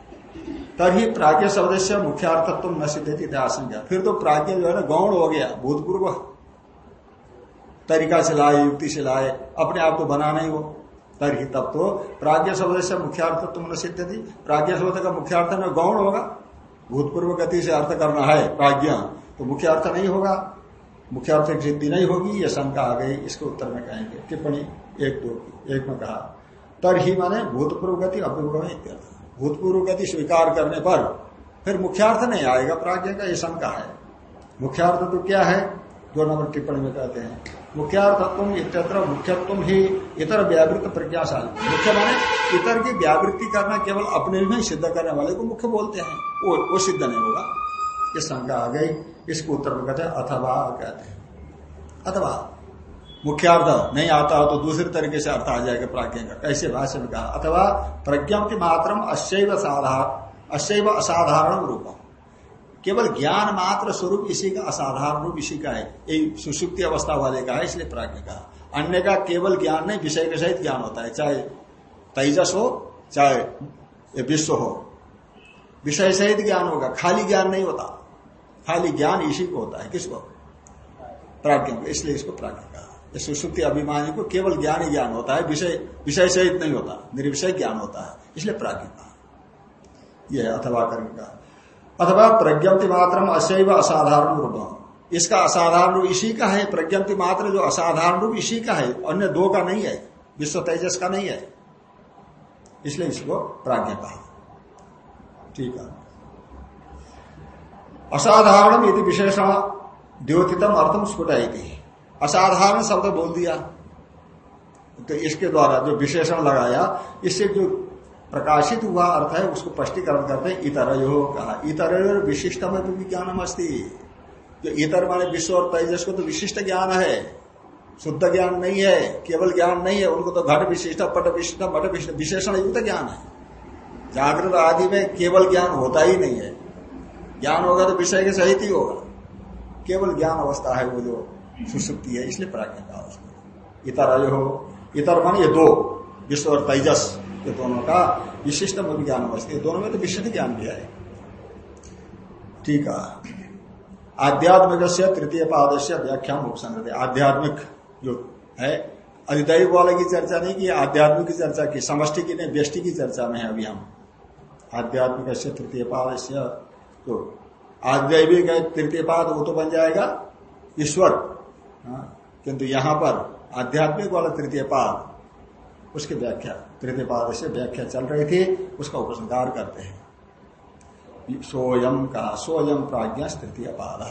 तभी प्राज्ञ शब्द से मुख्यार्थत्व न सिद्धि आशंका फिर तो प्राज्ञ जो है ना, गौण हो गया, भूतपूर्व। तरीका से लाए, युक्ति से लाए, अपने आप को बनाना ही वो। तरी तब तो प्राज्ञ शब्द से मुख्यार्थ तुमने सिद्ध थी प्राज्ञ शब्द का मुख्यार्थ में गौण होगा। भूतपूर्व गति से अर्थ करना है, प्राज्ञा। तो मुख्य अर्थ नहीं होगा। मुख्य अर्थ की सिद्धि नहीं होगी, ये शंका आ गई। इसके उत्तर में कहेंगे। टिप्पणी एक दो की एक में कहा। तर ही माने भूतपूर्व गति इत्यर्थ। भूतपूर्व गति स्वीकार करने पर फिर मुख्यार्थ नहीं आएगा प्राज्ञ का, ये शंका है। मुख्यार्थ तो क्या है? दो नंबर टिप्पणी में कहते हैं। मुख्यार्थत्व इतर मुख्यत्व ही इतर व्यावृत्त प्रज्ञाशाली। मुख्य माने इतर की व्यावृत्ति करना केवल अपने में सिद्ध करने वाले को मुख्य बोलते हैं। वो वो सिद्ध नहीं होगा। ये शंका आ गई, इसको उत्तर में कहते अथवा कहते हैं। अथवा, मुख्यार्थ नहीं आता हो तो दूसरे तरीके से अर्थ आ जाएगा प्राज्ञा का। कैसे भाषा में कहा, अथवा प्रज्ञा की मात्रम अशैव साधारण अशैव असाधारण रूपम। केवल ज्ञान मात्र स्वरूप इसी का असाधारण रूप इसी का है। यही सुसुप्ति अवस्था वाले का है, इसलिए प्राज्ञ का। अन्य का केवल ज्ञान नहीं, विषय के सहित ज्ञान होता है, चाहे तेजस हो, चाहे विश्व हो। विषय सहित ज्ञान होगा, खाली ज्ञान नहीं होता। खाली ज्ञान इसी को होता है, किसको? प्राज्ञ को, इसलिए इसको प्राज्ञ कहा। सुसुप्ति अभिमानी को केवल ज्ञान ही ज्ञान होता है, विषय विषय सहित नहीं होता, निर्विषय ज्ञान होता है, इसलिए प्राज्ञ कहा। यह अथवा कर्म का। अथवा प्रज्ञप्ति मात्र अशैव असाधारण रूप। इसका असाधारण रूप इसी का है, प्रज्ञप्ति मात्र जो असाधारण रूप इसी का है, अन्य दो का नहीं है, विश्व तेजस का नहीं है। इसलिए इसको प्राज्ञ कहा। ठीक है। असाधारण यदि विशेषण द्योतितम अर्थम स्फुटाई असाधारण शब्द बोल दिया। तो इसके द्वारा जो विशेषण लगाया, इससे जो प्रकाशित हुआ, अर्थ है उसको स्पष्टीकरण करते हैं इतर यो कहा। इतर विशिष्ट में भी ज्ञान अस्ती। जो इतर माने विश्व और तेजस को तो विशिष्ट ज्ञान है। शुद्ध ज्ञान नहीं है, केवल ज्ञान नहीं है, उनको तो घट विशिष्ट, पट विशिष्ट विशिष्ट, विशेषण युक्त ज्ञान है। जागृत आदि में केवल ज्ञान होता ही नहीं है। ज्ञान होगा तो विषय के सहित ही होगा। केवल ज्ञान अवस्था है वो जो सुसुप्ति है, इसलिए प्राज्ञ इतर अयो इतर मान ये दो, विश्व और तेजस। ये दोनों का विशिष्ट में ज्ञान अवस्था दोनों में तो विशिष्ट ज्ञान भी है। ठीक है। आध्यात्मिक से तृतीय पाद से व्याख्या आध्यात्मिक जो है अधिदैव वाले की चर्चा नहीं की आध्यात्मिक की चर्चा की समष्टि की नहीं व्यष्टि की चर्चा में है अभी हम। आध्यात्मिक से तृतीय पाद से तो आध्यात्मिक तृतीय पाद वो तो बन जाएगा ईश्वर। हाँ, किंतु यहाँ पर आध्यात्मिक वाला तृतीय पाद उसकी व्याख्या। तृतीय पाद से व्याख्या चल रही थी, उसका उपसंहार करते हैं। सोयम का सोयम प्राज्ञा तृतीय पाद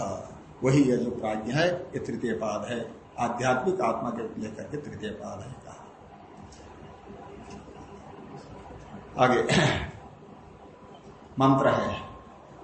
वही यह जो प्राज्ञा है, ये तृतीय पाद है। आध्यात्मिक आत्मा के लेकर के तृतीय पाद है कहा। आगे। मंत्र है।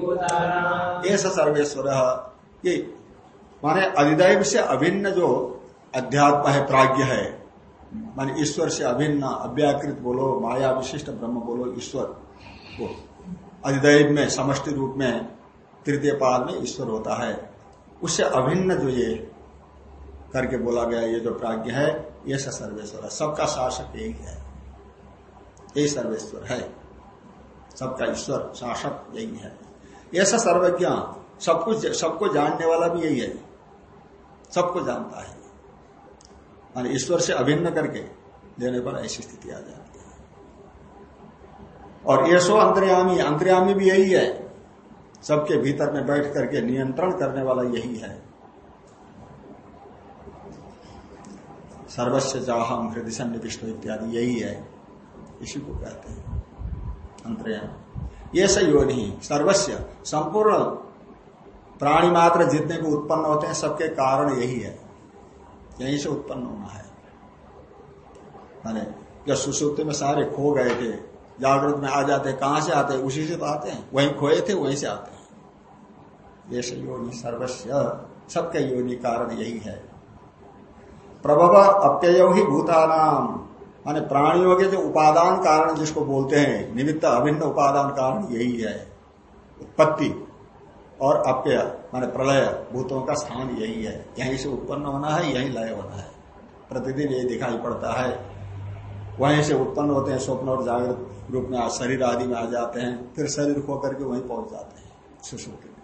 भूताना सर्वेश्वर। ये, माने अधिदैव से अभिन्न जो अध्यात्म है, प्राज्ञ है, माने ईश्वर से अभिन्न, अव्याकृत बोलो, माया विशिष्ट ब्रह्म बोलो, ईश्वर को अधिदैव में, समष्टि रूप में, तृतीय पाद में ईश्वर होता है। उससे अभिन्न जो ये करके बोला गया, ये जो प्राज्ञ है, ये सर्वेश्वर। है सबका शासक यही है। यही सर्वेश्वर है। सबका ईश्वर, शासक यही है। ऐसा सर्वज्ञ, सब कुछ, सबको जानने वाला भी यही है। सबको जानता है। मान ईश्वर से अभिन्न करके देने पर ऐसी स्थिति आ जाती है। और सो अंतर्यामी अंतर्यामी भी यही है। सबके भीतर में बैठ करके नियंत्रण करने वाला यही है। सर्वस्व चाहम हृदय सन्निविष्ट इत्यादि यही है। इसी को कहते हैं। अंतरयाम ये सयोनि सर्वस्व संपूर्ण प्राणी मात्र जितने भी उत्पन्न होते हैं, सबके कारण यही है। यहीं से उत्पन्न होना है। माने, जब सुसुप्ति में सारे खो गए थे, जागृत में आ जाते कहाँ से आते उसी से तो आते हैं। वहीं खोए थे, वहीं से आते हैं। ये योनि सर्वस्व सबके योनि कारण यही है। प्रभव अप्यय ही भूतानाम। माने प्राणियों के जो उपादान कारण जिसको बोलते हैं, निमित्त अभिन्न उपादान कारण यही है। उत्पत्ति और अप्यय माने प्रलय, भूतों का स्थान यही है। यहीं से उत्पन्न होना है, यही लय होना है। प्रतिदिन ये दिखाई पड़ता है। वहीं से उत्पन्न होते हैं, स्वप्न और जागृत रूप में शरीर आदि में आ जाते हैं, फिर शरीर खो करके वहीं पहुँच जाते हैं, सुश्रुति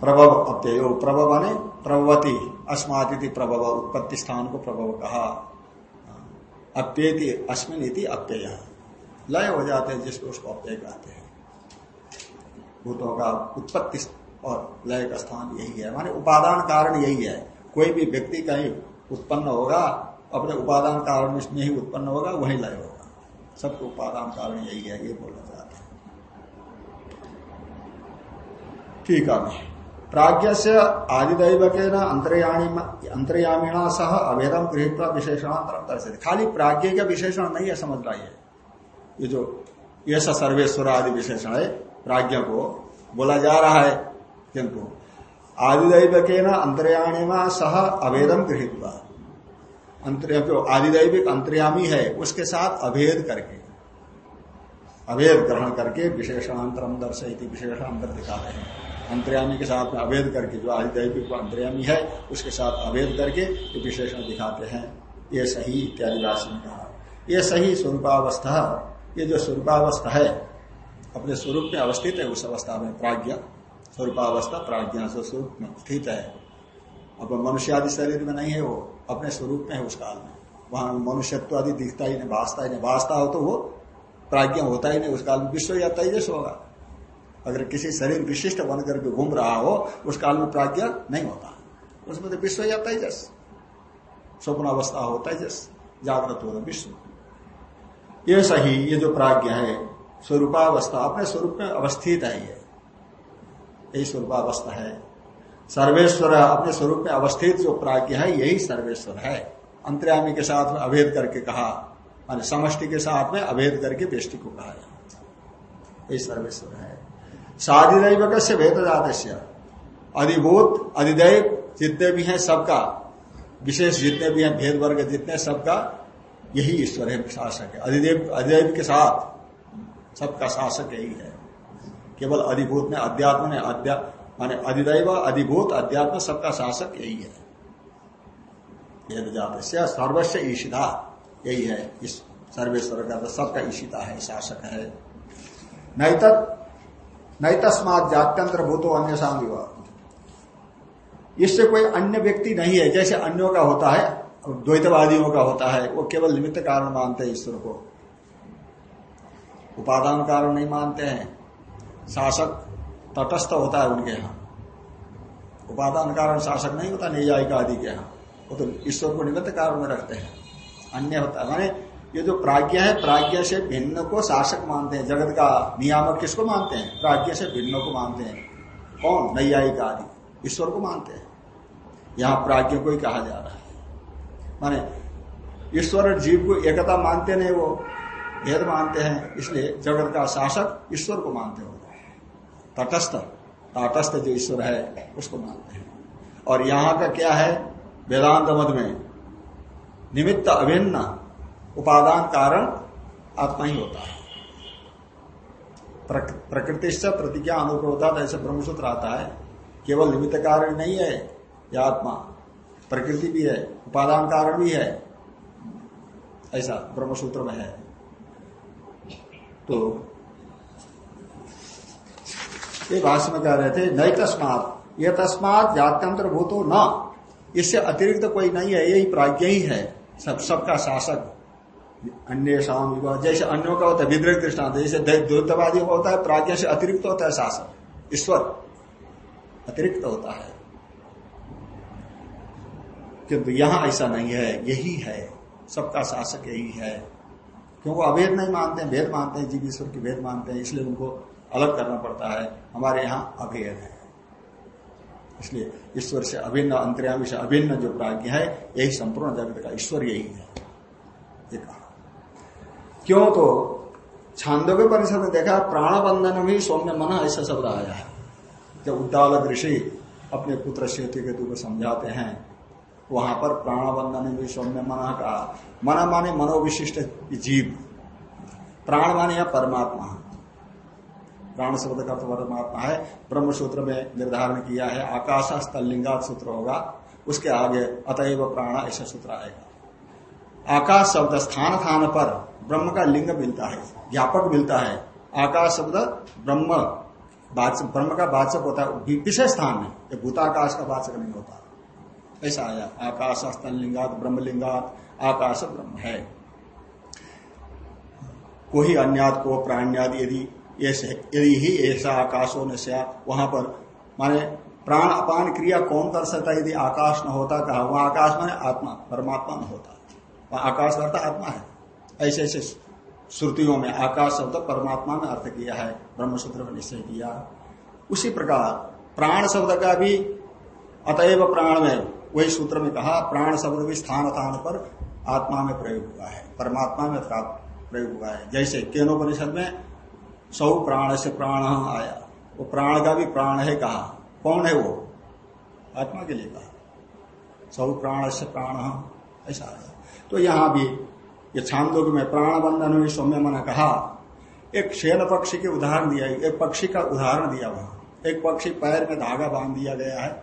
प्रभव अप्ययो प्रभव माने प्रभवती अस्मातिथि प्रभव, उत्पत्ति स्थान को प्रभव कहा। अप्येति अस्मिन अप्यय लय हो जाते हैं जिसको उसको अप्यय कहते हैं। भूतों का उत्पत्ति और लय का स्थान यही है। माने उपादान कारण यही है। कोई भी व्यक्ति कहीं उत्पन्न होगा, अपने उपादान कारण में ही उत्पन्न होगा, वही लय होगा। सबको उपादान कारण यही है, ये बोलना चाहते हैं। ठीक है प्राज्ञ से आदिदैव के न अंतर्यामीणा सह अभेदम गृहित विशेषणांतरम दर्शित खाली प्राज्ञ का विशेषण नहीं है, समझ रहा ये जो ये सर्वेश्वर आदि विशेषण है, प्राज्ञ को बोला जा रहा है, किंतु आदिदैव के न अंतर्याणी सह अभेदम गृहित जो आदिदैविक अंतर्यामी है, उसके साथ अभेद करके अभेद ग्रहण करके विशेषणांतरम दर्शयती विशेषांतर दिखा रहे हैं। अंतर्यामी के साथ में करके, जो आदिदैविक अंतर्यामी है, उसके साथ अभेद करके ये विशेषण दिखाते हैं। ये सही इत्यादि राशि ने कहा। ये सही स्वरूपावस्था, ये जो स्वरूपावस्था है, अपने स्वरूप में अवस्थित है, उस अवस्था में प्राज्ञा। स्वरूपावस्था प्राज्ञा से स्वरूप में स्थित है। अब मनुष्य आदि शरीर में नहीं है वो, अपने स्वरूप में है उस काल में। वहाँ मनुष्यत्व आदि दिखता ही नहीं भाषता ही नहीं। भाषता हो तो वो प्राज्ञा होता ही नहीं, उस काल में विश्व या तेजस होगा। अगर किसी शरीर विशिष्ट बन करके घूम रहा हो, उस काल में प्राज्ञ नहीं होता। उसमें तो विश्व या तेजस स्वप्न अवस्था हो तेजस जागृत होगा विश्व। ये सही, ये जो प्राज्ञ है, स्वरूपावस्था, अपने स्वरूप में अवस्थित है ये। यही स्वरूपावस्था है। सर्वेश्वर अपने स्वरूप में अवस्थित जो प्राज्ञ है, यही सर्वेश्वर है। अंतर्यामी के साथ में अभेद करके कहा, मान समष्टि के साथ में अभेद करके बेष्टि को कहा। यही सर्वेश्वर है। साधिदैव से भेद जात अधिभूत, अधिदैव, जितने भी हैं सबका, विशेष जितने भी हैं भेद वर्ग जितने सबका, यही ईश्वर है, शासक है। अधिदेव अधिदेव के साथ सबका शासक यही है। केवल अधिभूत में अध्यात्म ने अध्यात्म माने अधिदैव, अधिभूत, अध्यात्म सबका शासक यही है। जात से सर्वस्व ईशिता यही है। इस सर्वेश्वर का तो सबका ईशिता है, शासक है। नहीं नहीं तस्मात जात्यंतर भूतो अन्य इससे कोई अन्य व्यक्ति नहीं है, जैसे अन्यों का होता है, द्वैतवादियों का होता है, वो केवल निमित्त कारण मानते हैं ईश्वर को। उपादान कारण नहीं मानते हैं। शासक तटस्थ होता है उनके यहाँ। उपादान कारण शासक नहीं होता, न्यायिका आदि के यहाँ। वो तो ईश्वर को निमित्त कारण में रखते हैं। अन्य होता है। माने ये जो प्राज्ञ है, प्राज्ञ से भिन्न को शासक मानते हैं। जगत का नियामक किसको मानते हैं? प्राज्ञ से भिन्न को मानते हैं। कौन? नैयायिक आदि। ईश्वर को मानते हैं। यहाँ प्राज्ञ को ही कहा जा रहा है। माने ईश्वर और जीव को एकता मानते नहीं वो, भेद मानते हैं। इसलिए जगत का शासक ईश्वर को मानते हो। तटस्थ तटस्थ जो ईश्वर है, उसको मानते हैं। और यहाँ का क्या है? वेदांत मद में निमित्त अभिन्न उपादान कारण आत्मा ही होता है। प्रकृति से प्रतिज्ञा अनुप्रोधा ऐसे ब्रह्मसूत्र आता है। केवल निमित्त कारण नहीं है यह आत्मा। प्रकृति भी है, उपादान कारण भी है। ऐसा ब्रह्मसूत्र में है। तो ये भाष्य में कह रहे थे, नई तस्मात। ये तस्मात जात्यंतर भूतो न। इससे अतिरिक्त तो कोई नहीं है, यही प्राज्ञ ही है। सब, सबका शासक। अन्य शाम जैसे अन्यों का होता है विद्रेक दृष्टांत जैसे द्वैतवादी होता है, प्राज्ञ से अतिरिक्त होता है शासक ईश्वर अतिरिक्त होता है। किंतु यहाँ ऐसा नहीं है, यही है। सबका शासक यही है। क्योंकि अभेद नहीं मानते हैं, भेद मानते हैं, जीव ईश्वर की भेद मानते हैं, इसलिए उनको अलग करना पड़ता है। हमारे यहाँ अभेद है। इसलिए ईश्वर से अभिन्न अंतर्यामी से अभिन्न जो प्राज्ञ है, यही संपूर्ण जगत का ईश्वर यही है। ये कहा। क्यों तो छांदोग्य परिषद में देखा प्राण बंधन में सौम्य मन, ऐसा शब्द आया है। जब उद्दालक ऋषि अपने पुत्र शेती के को समझाते हैं, वहाँ पर प्राण बंधन में सौम्य मन का, मन माने मनोविशिष्ट जीव। प्राण माने या परमात्मा। प्राण शब्द का तो परमात्मा है। ब्रह्म सूत्र में निर्धारण किया है, आकाश स्थलिंगा सूत्र होगा, उसके आगे अतएव प्राण ऐसा सूत्र आएगा। आकाश शब्द स्थान स्थान पर ब्रह्म का लिंग मिलता है ज्ञापक मिलता है। आकाश शब्द ब्रह्म ब्रह्म का वाचक होता है विशेष स्थान में। ये भूताकाश का वाचक नहीं होता। ऐसा आया, आकाश स्तन लिंगात ब्रह्मलिंगात, आकाश ब्रह्म है। कोई अन्यात को प्राण्याद, यदि यदि ही ऐसा आकाश ने से वहाँ पर, माने प्राण अपान क्रिया कौन कर सकता यदि आकाश न होता, कहा, वहाँ आकाश माने आत्मा, परमात्मा न होता। वहाँ आकाश करता आत्मा है। ऐसे ऐसे श्रुतियों में आकाश शब्द परमात्मा में अर्थ किया है, ब्रह्मसूत्र में निश्चय किया। उसी प्रकार प्राण शब्द का भी अतएव प्राण में वही सूत्र में कहा, प्राण शब्द भी स्थान स्थान पर आत्मा में प्रयोग हुआ है, परमात्मा में प्रयोग हुआ है। जैसे केनोपनिषद में सौ प्राण से प्राण आया, वो प्राण का भी प्राण है कहा। कौन है वो? आत्मा के लिए कहा। सौ प्राण से प्राण ऐसा आया तो यहाँ भी ये छांदोग में प्राण बंधन में सौम्य मन कहा। एक शेन पक्षी के उदाहरण दिया एक पक्षी का उदाहरण दिया वहाँ। एक पक्षी पैर में धागा बाँध दिया गया है।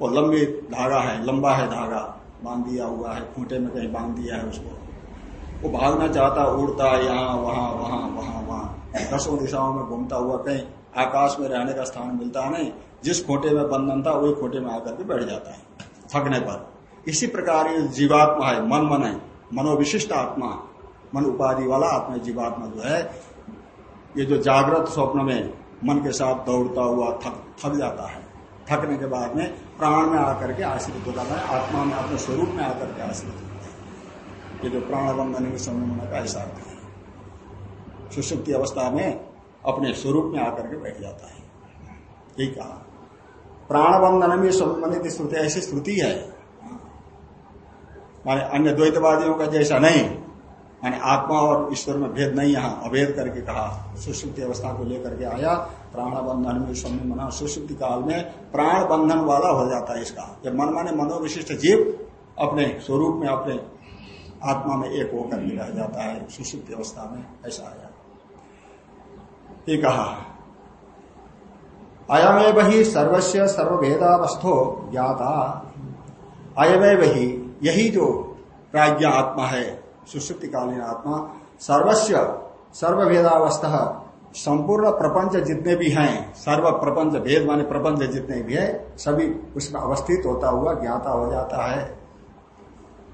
वो लंबी धागा है, लंबा है धागा, बाँध दिया हुआ है, खूंटे में कहीं बाँध दिया है उसको। वो भागना चाहता, उड़ता, यहाँ, वहाँ वहाँ वहाँ वहाँ। दसों दिशाओं में घूमता हुआ कहीं आकाश में रहने का स्थान मिलता नहीं। जिस खोटे में बंधन था, वही खोटे में आकर के बैठ जाता है, थकने पर। इसी प्रकार ये जीवात्मा है, मन मन है। मनोविशिष्ट आत्मा, मन उपाधि वाला आत्मा, जीवात्मा जो है, ये जो जागृत स्वप्न में मन के साथ दौड़ता हुआ थक थक जाता है। थकने के बाद में प्राण में आकर के आश्रित होता है, आत्मा में, अपने स्वरूप में आकर के आश्रित होता है। ये जो प्राण बंधन के समय का ऐसा अर्थ है। अवस्था में अपने स्वरूप में आकर के बैठ जाता है। यही कहा प्राण बंधन में संबंधित श्रुति ऐसी श्रुति है माने अन्य द्वैतवादियों का जैसा नहीं माने आत्मा और ईश्वर में भेद नहीं यहाँ, अभेद करके कहा, सुश्रुति अवस्था को लेकर के आया, प्राण बंधन में स्वयं मना, सुश्रुति काल में प्राण बंधन वाला हो जाता है इसका। जब मन माने मनोविशिष्ट जीव अपने स्वरूप में, अपने आत्मा में एक होकर के रह जाता है, सुश्रुति अवस्था में ऐसा आया। ये कहा अयमे वही सर्वस्व सर्वभेदावस्थो ज्ञाता। अयमे वही यही जो प्राज्ञ आत्मा है, सुश्रुतिकालीन आत्मा, सर्वस्व, सर्वभेदावस्था, संपूर्ण प्रपंच जितने भी हैं, सर्व प्रपंच भेद माने प्रपंच जितने भी है, सभी उसमें अवस्थित होता हुआ ज्ञाता हो जाता है।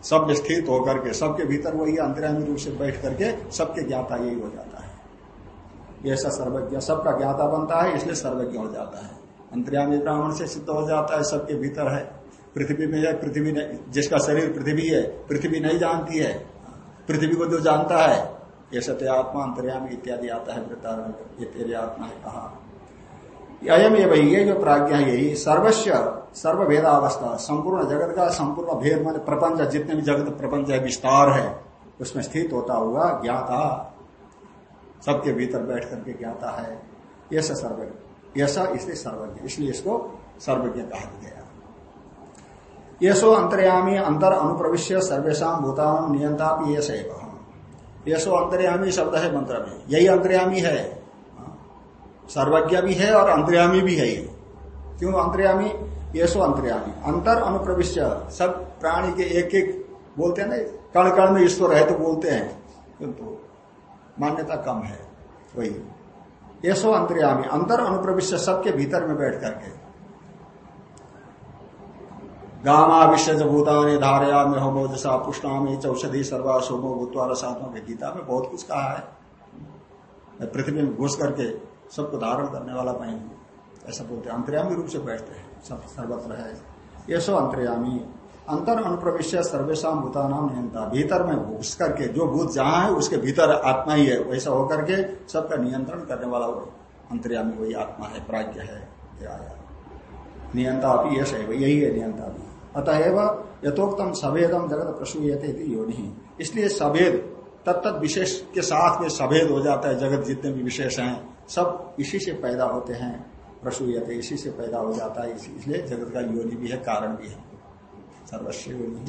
सब स्थित होकर के, सबके भीतर वही अंतर्यामी रूप से बैठ करके सबके ज्ञाता यही हो जाता है। ऐसा सर्वज्ञ, सबका ज्ञाता बनता है, इसलिए सर्वज्ञ हो जाता है। अंतर्यामी ब्राह्मण से सिद्ध हो जाता है, सबके भीतर है। पृथ्वी में है, पृथ्वी जिसका शरीर पृथ्वी है, पृथ्वी नहीं जानती है। पृथ्वी को जो जानता है, ये सत्य आत्मा, अंतर्यामी इत्यादि आता है ये तेरे आत्मा है, कहा? अयम ये वही, ये जो प्राज्ञा यही सर्वस्व सर्व भेदावस्था संपूर्ण जगत का संपूर्ण भेद, मान प्रपंच, जितने भी जगत प्रपंच है, विस्तार है, उसमें स्थित होता हुआ ज्ञाता, सबके भीतर बैठ करके ज्ञाता है। यह सर्वज्ञ ऐसा इसलिए सर्वज्ञ, इसलिए इसको सर्वज्ञ कहा गया यशो अंतर्यामी अंतर अनुप्रविश्य सर्वेशा भूतान नियंता यश यशो अंतर्यामी शब्द है मंत्र में। यही अंतर्यामी है। सर्वज्ञ भी है और अंतर्यामी भी है क्यों अंतर्यामी? यशो अंतर्यामी। अंतर अनुप्रविश्य। सब प्राणी के एक एक बोलते हैं ना कण कण में ईश्वर है तो बोलते हैं। किंतु मान्यता कम है। वही। यशो अंतर्यामी। अंतर अनुप्रविश्य सबके भीतर में बैठ करके। गामा विश्व भूतानी धारया में हो मोजसा पुष्णा में चौषधि सर्वा सोमो भूतवार में गीता में बहुत कुछ कहा है। पृथ्वी में घुस करके सबको धारण करने वाला मैं ऐसा बोलते अंतर्यामी रूप से बैठते हैं। सब सर्वत्र है। ये सो अंतर्यामी। अंतर अनुप्रवेश सर्वेशा भूतानाम नियंत्रण भीतर में घुस करके जो भूत जहाँ है, उसके भीतर आत्मा ही है। वैसा होकर के सबका नियंत्रण करने वाला अंतर्यामी वही आत्मा है। प्राज्ञ है। आया नियंता भी यश है। यही है नियंता भी। अतएव यथोक्तम सभेदम जगत प्रसूयते योनि। इसलिए सभेद तत्त विशेष के साथ में सभेद हो जाता है, जगत जितने भी विशेष हैं, सब इसी से पैदा होते हैं, प्रसूयते इसी से पैदा हो जाता है इसलिए जगत का योनि भी है, कारण भी है। सर्वस्व योनि।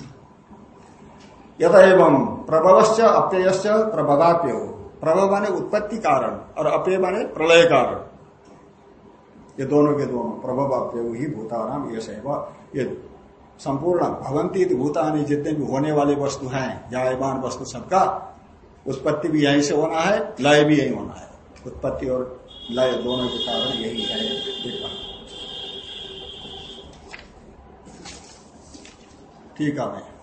यथ एवं प्रभवश्च, अप्ययश्च, प्रभवाप्य। प्रभव माने उत्पत्ति कारण, और अप्य माने प्रलय कारण। ये दोनों के दोनों प्रभव अप्य ही भूतानाम ये ये संपूर्ण भवंती भूतानी जितने भी होने वाले वस्तु हैं, जायमान वस्तु सबका, उत्पत्ति भी यहीं से होना है, लय भी यही होना है। उत्पत्ति और लय दोनों के कारण यही है। ठीक है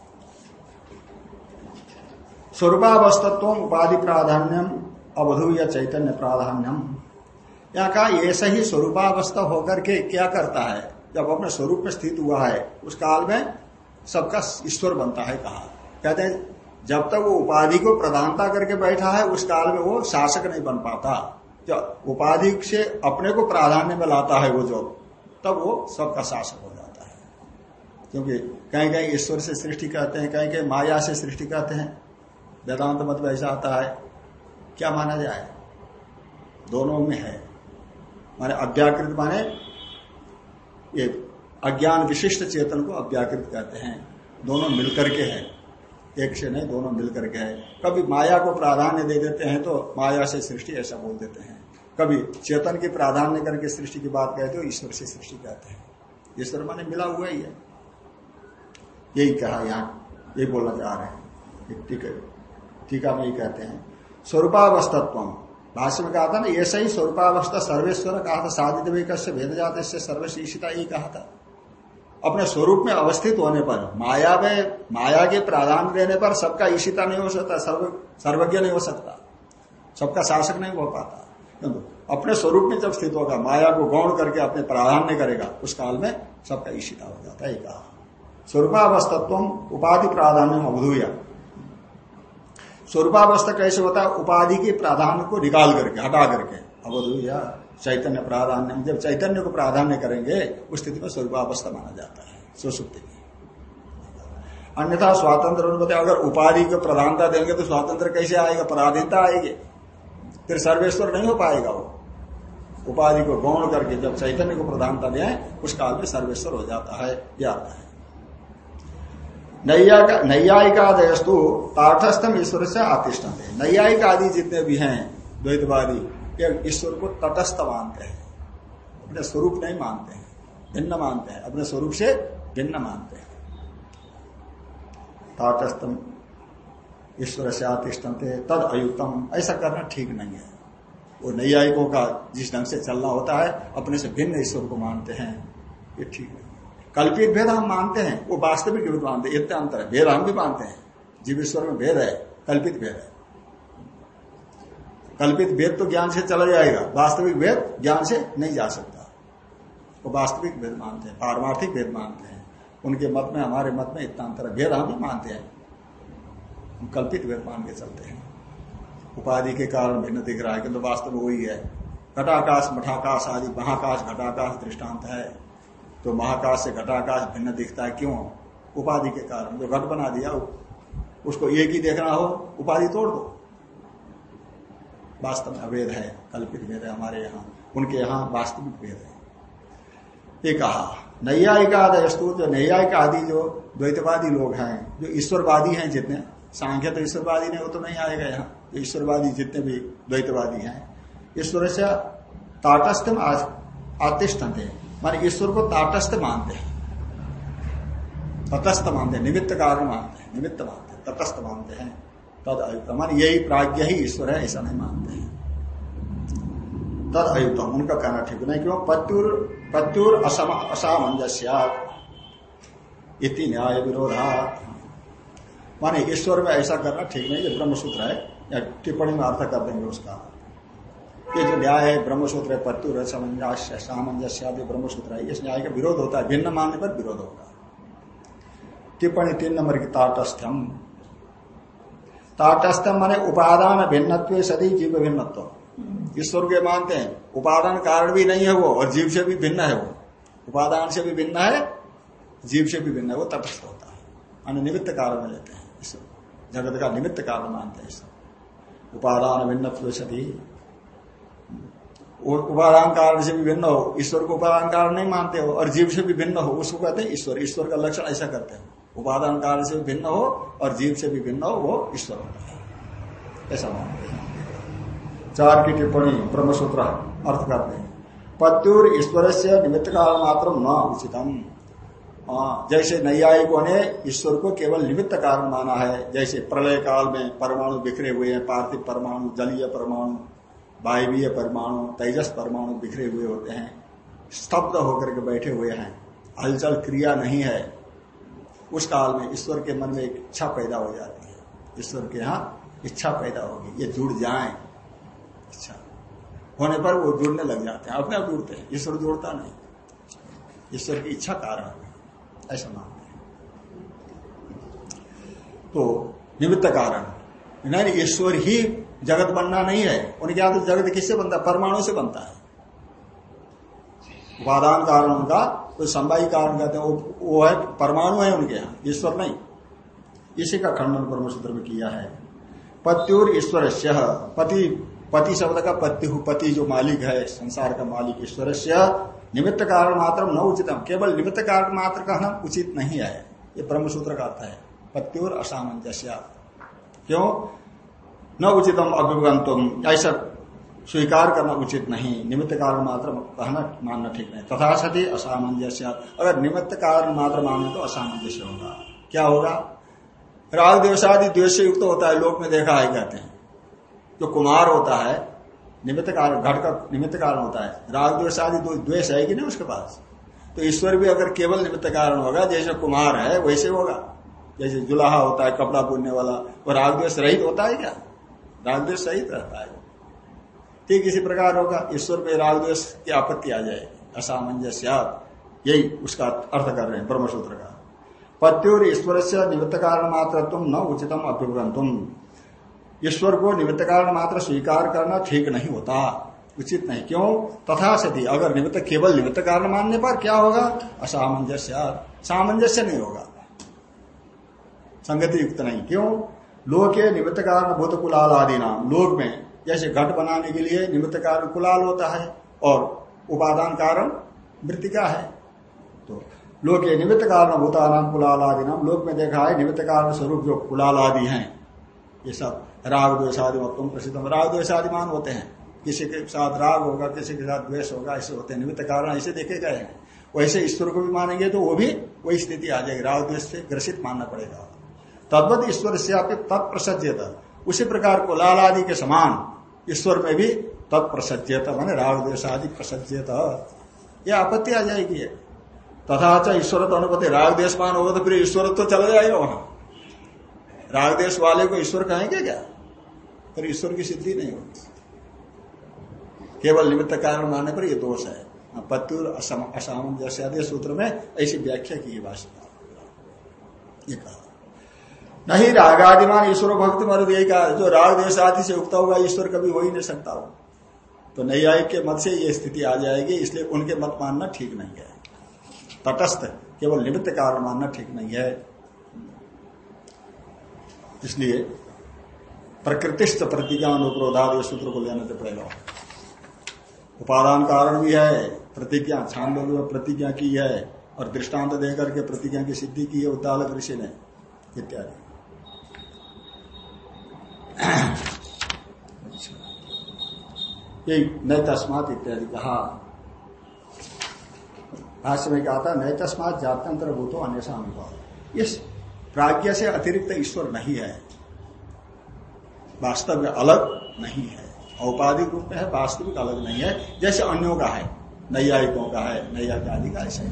स्वरूपावस्थत्व उपाधि प्राधान्यम अवधु या चैतन्य प्राधान्यम। यहाँ का ऐसा ही स्वरूपावस्था होकर के क्या करता है? जब अपने स्वरूप में स्थित हुआ है, उस काल में सबका ईश्वर बनता है कहा। कहते हैं, जब तक वो उपाधि को प्रधानता करके बैठा है, उस काल में वो शासक नहीं बन पाता। जब उपाधि से अपने को प्राधान्य में लाता है वो जो तब वो सबका शासक हो जाता है। क्योंकि कहीं कहीं ईश्वर से सृष्टि कहते हैं, कहीं कहीं माया से सृष्टि कहते हैं। वेदांत मत ऐसा आता है। क्या माना जाए? दोनों में है। माने अव्याकृत माने ये अज्ञान विशिष्ट चेतन को अव्याकृत कहते हैं। दोनों मिलकर के है। एक से नहीं दोनों मिलकर के है। कभी माया को प्राधान्य दे देते हैं तो माया से सृष्टि ऐसा बोल देते हैं। कभी चेतन की प्राधान्य करके सृष्टि की बात कहते हो, ईश्वर से सृष्टि कहते हैं। ईश्वर माने मिला हुआ ही है। यही कहा यहाँ, यही बोलना चाह रहे हैं। टीका में यही कहते हैं। स्वरूपावस्थत्व भाष्य में कहा था ना, ऐसा ही स्वरूपावस्था सर्वेश्वर कहा था साधित भी कश्य भेद जाते सर्वशीषिता ही कहा था। अपने स्वरूप में अवस्थित होने पर, माया में, माया के प्राधान्य देने पर सबका ईशिता नहीं हो सकता, सर्व, सर्वज्ञ नहीं हो सकता, सबका शासक नहीं हो पाता। किंतु अपने स्वरूप में जब स्थित होगा, माया को गौण करके अपने प्राधान्य करेगा, उस काल में सबका ईशिता हो जाता है कहा। स्वरूपावस्थत्व उपाधि प्राधान्य अवधूया। स्वरूपावस्था कैसे होता है? उपाधि के प्राधान्य को निकाल करके, हटा करके। अवधूया चैतन्य प्राधान्य, जब चैतन्य को प्राधान्य करेंगे, उस स्थिति में स्वरूपावस्था माना जाता है सुसुप्ति अन्यथा स्वातंत्र अगर उपाधि को प्रधानता देंगे तो स्वातंत्र कैसे आएगा? पराधीनता आएगी। फिर सर्वेश्वर नहीं हो पाएगा वो। उपाधि को गौण करके जब चैतन्य को प्रधानता दें, उस काल में सर्वेश्वर हो जाता है यह आता है। नैयायिकादयस्तु ताठस्थम ईश्वर से आतिष्ठ नैयायिक आदि जितने भी हैं, द्वैतवादी, ये ईश्वर को तटस्थ मानते हैं अपने स्वरूप नहीं मानते हैं, भिन्न मानते हैं, अपने स्वरूप से भिन्न मानते हैं। ताटस्थम ईश्वर से आतिष्ठते तद अयुक्तम, ऐसा करना ठीक नहीं है। वो नैयायिकों का जिस ढंग से चलना होता है, अपने से भिन्न ईश्वर को मानते हैं, ये ठीक नहीं। कल्पित भेद हम मानते हैं, वो वास्तविक भेद मानते हैं इतने अंतर है। भेद हम भी मानते हैं। जीवेश्वर में भेद है, कल्पित भेद है। कल्पित भेद तो ज्ञान से चला जाएगा, वास्तविक भेद ज्ञान से नहीं जा सकता। वो वास्तविक भेद मानते हैं, पारमार्थिक भेद मानते हैं। उनके मत में, हमारे मत में इतना अंतर भेद हम भी मानते हैं। हम कल्पित वेद मान के चलते हैं। उपाधि के कारण भिन्न दिख रहा है, किंतु वास्तव वही है। घटाकाश, मठाकाश आदि, महाकाश, घटाकाश दृष्टांत है। तो महाकाश से घटाकाश भिन्न दिखता है, क्यों? उपाधि के कारण। जो घट बना दिया उसको एक ही देखना हो, उपाधि तोड़ दो। वास्तव में अवेद है, कल्पित वेद है हमारे यहाँ। उनके यहाँ वास्तविक वेद है। ये कहा नैयायिकादयस्तु जो नैयायिक आदि जो द्वैतवादी लोग हैं, जो ईश्वरवादी हैं जितने, सांख्य तो ईश्वरवादी नहीं वो तो नहीं आएगा यहाँ। ईश्वरवादी जितने भी द्वैतवादी हैं, ईश्वर से ताटस्थम आतिष्ठ थे माने ईश्वर को ताटस्थ मानते हैं। तटस्थ मानते हैं, निमित्त कारण मानते हैं, निमित्त मानते हैं, तटस्थ मानते हैं। तद अयुक्त मान यही प्राज्ञ ही ईश्वर है, ऐसा नहीं मानते हैं। तद अयुक्त उनका कहना ठीक नहीं, क्यों? पत्युर पत्युर असामंजस्य इति न्याय विरोधा माने ईश्वर में ऐसा करना ठीक नहीं, ये ब्रह्मसूत्र है, या टिप्पणी में अर्थ कर देंगे उसका। ये जो न्याय है, ब्रह्मसूत्र है पत्युर सामंजस्य सामंजस्य ब्रह्मसूत्र है, इस न्याय का विरोध होता है, भिन्न मानने पर विरोध होगा टिप्पणी तीन नंबर की, ताटस्थ्यम। ताटस्थम माने उपादान भिन्नत्व सदी जीव भिन्नत्व। ईश्वर के मानते हैं, उपादान कारण भी नहीं है वो, और जीव से भी भिन्न है वो। उपादान से भी भिन्न है, जीव से भी भिन्न है वो, तटस्थ होता है। मान निमित्त कारण में लेते हैं। जगत का निमित्त कारण मानते हैं उपादान भिन्न सदी। उपादान कारण से भी भिन्न हो, ईश्वर को उपादान कारण नहीं मानते हो, और जीव से भी भिन्न हो, उसको कहते हैं ईश्वर। ईश्वर का लक्षण ऐसा करते हैं। उपादान कारण से भी भिन्न हो और जीव से भी भिन्न हो, वो ईश्वर होता है। ऐसा मानते हैं। चार की टिप्पणी, ब्रह्मसूत्र, अर्थ करते हैं। पत्युर ईश्वर से निमित्त काल मात्र न उचितम। जैसे नैयायिकों ने ईश्वर को केवल निमित्त कारण माना है, जैसे प्रलय काल में परमाणु बिखरे हुए हैं, पार्थिव परमाणु, जलीय परमाणु वायवीय परमाणु, तेजस परमाणु बिखरे हुए होते हैं। स्तब्ध होकर के बैठे हुए हैं। हलचल क्रिया नहीं है। उस काल में ईश्वर के मन में एक इच्छा पैदा हो जाती है। ईश्वर के यहाँ इच्छा पैदा होगी। ये जुड़ जाए। इच्छा होने पर वो जुड़ने लग जाते हैं। अपने आप जुड़ते हैं। ईश्वर जुड़ता नहीं। ईश्वर की इच्छा कारण ऐसा मानते हैं। तो निमित्त कारण। नहीं ईश्वर ही जगत बनना नहीं है। उनके यहाँ तो जगत किससे बनता है? परमाणु से बनता है। उपादान कारण उनका, कोई संवाई कारण कहते हैं, वो है, परमाणु है उनके यहाँ, ईश्वर नहीं। इसी का खंडन ब्रह्मसूत्र में किया है। पत्युर ईश्वर पति पति शब्द का पति पति जो मालिक है, संसार का मालिक ईश्वर निमित्त कारण मात्र न उचितम। केवल निमित्त कारण मात्र कहना उचित नहीं है। ये ब्रह्मसूत्र का अर्थ है। पत्युर असामंजस्य। क्यों? न उचितम अभिगंतुम ऐसा स्वीकार करना उचित नहीं। निमित्त कारण मात्र कहना मानना ठीक नहीं। तथा सती असामंजस्य अगर निमित्त कारण मात्र माने तो असामंजस्य होगा। क्या होगा? राग द्वेषादि द्वेष युक्त होता है, लोक में देखा है, कहते हैं। जो कुमार होता है, निमित्त कारण, घट का निमित्त कारण होता है। राग द्वेषादि द्वेष है कि नहीं उसके पास? तो ईश्वर भी अगर केवल निमित्त कारण होगा, जैसे कुमार है, वैसे होगा। जैसे जुलाहा होता है, कपड़ा बुनने वाला, वो राग द्वेष रहित होता है क्या? राग द्वेष सहित रहता है। ठीक इसी प्रकार होगा, ईश्वर में राग द्वेष की आपत्ति आ जाएगी। असामंजस्य यही उसका अर्थ कर रहे हैं, ब्रह्मसूत्र का। पत्योर ईश्वर से निमित्त कारण मात्र तुम न उचितम अभ्युग्रंथुम ईश्वर को निमित्त कारण मात्र स्वीकार करना ठीक नहीं होता, उचित नहीं। क्यों? तथा सती अगर निमित्त केवल निमित्त कारण मानने पर क्या होगा? असामंजस्य। सामंजस्य नहीं होगा। संगति युक्त नहीं। क्यों? लोक निमित्त कारण भूत कुलाल आदि नाम लोक में जैसे घट बनाने के लिए निमित्त कारण कुलाल होता है और उपादान कारण मृतिका है। तो लोक निमित्त कारण भूतानाम कुलाल आदि नाम लोक में देखा है निमित्त कारण स्वरूप जो कुलाल आदि हैं। ये सब राग द्वेषादि वक्तुम प्रसिद्ध राग द्वेषादिमान होते हैं। किसी के साथ राग होगा, किसी के साथ द्वेष होगा, ऐसे होते हैं। निमित्त कारण ऐसे देखे गए हैं। वैसे ईश्वर को भी मानेंगे तो वो भी वही स्थिति आ जाएगी। राग द्वेष से ग्रसित मानना पड़ेगा। तद्वत ईश्वर से आप तत्प्रसज्यता। उसी प्रकार को लाल आदि के समान ईश्वर में भी तत्प्रसज्यता मान राग द्वेष आदि प्रसज्यता। ये आपत्ति आ जाएगी। तथा च ईश्वर तो अनुपति राग देशमान होगा तो फिर ईश्वर तो चला जाएगा वहाँ राग देश वाले को ईश्वर कहेंगे क्या? फिर ईश्वर की सिद्धि नहीं होगी केवल निमित्त कारण मानने पर यह दोष है। हाँ, असाम जैसे आदि सूत्र में ऐसी व्याख्या की भाषा ये कहा। नहीं रागादिमान ईश्वर भक्त मर्द यही कहा, जो राग देश आदि से उगता होगा, ईश्वर कभी हो ही नहीं सकता हो तो नैयायिक के मत से ये स्थिति आ जाएगी, इसलिए उनके मत मानना ठीक नहीं है। तटस्थ, केवल निमित्त कारण मानना ठीक नहीं है। इसलिए प्रकृतिस्थ प्रतिज्ञा अनुप्रोधाद सूत्र को लेने से पड़ेगा उपादान कारण भी है, प्रतिज्ञा छांदों में प्रतिज्ञा की है, और दृष्टांत देकर के प्रतिज्ञा की सिद्धि की है, उद्दालक ऋषि ने, इत्यादि। यही तस्मात इत्यादि कहा। भाष्य में कहा था नय तस्मात जात्यंतर भूतो अन्य इस प्राज्ञ से अतिरिक्त ईश्वर नहीं है। वास्तव में अलग नहीं है। औपाधिक रूप में है, वास्तविक अलग नहीं है। जैसे अन्यों का है, नैयायिकों का है नैया आदि का ऐसे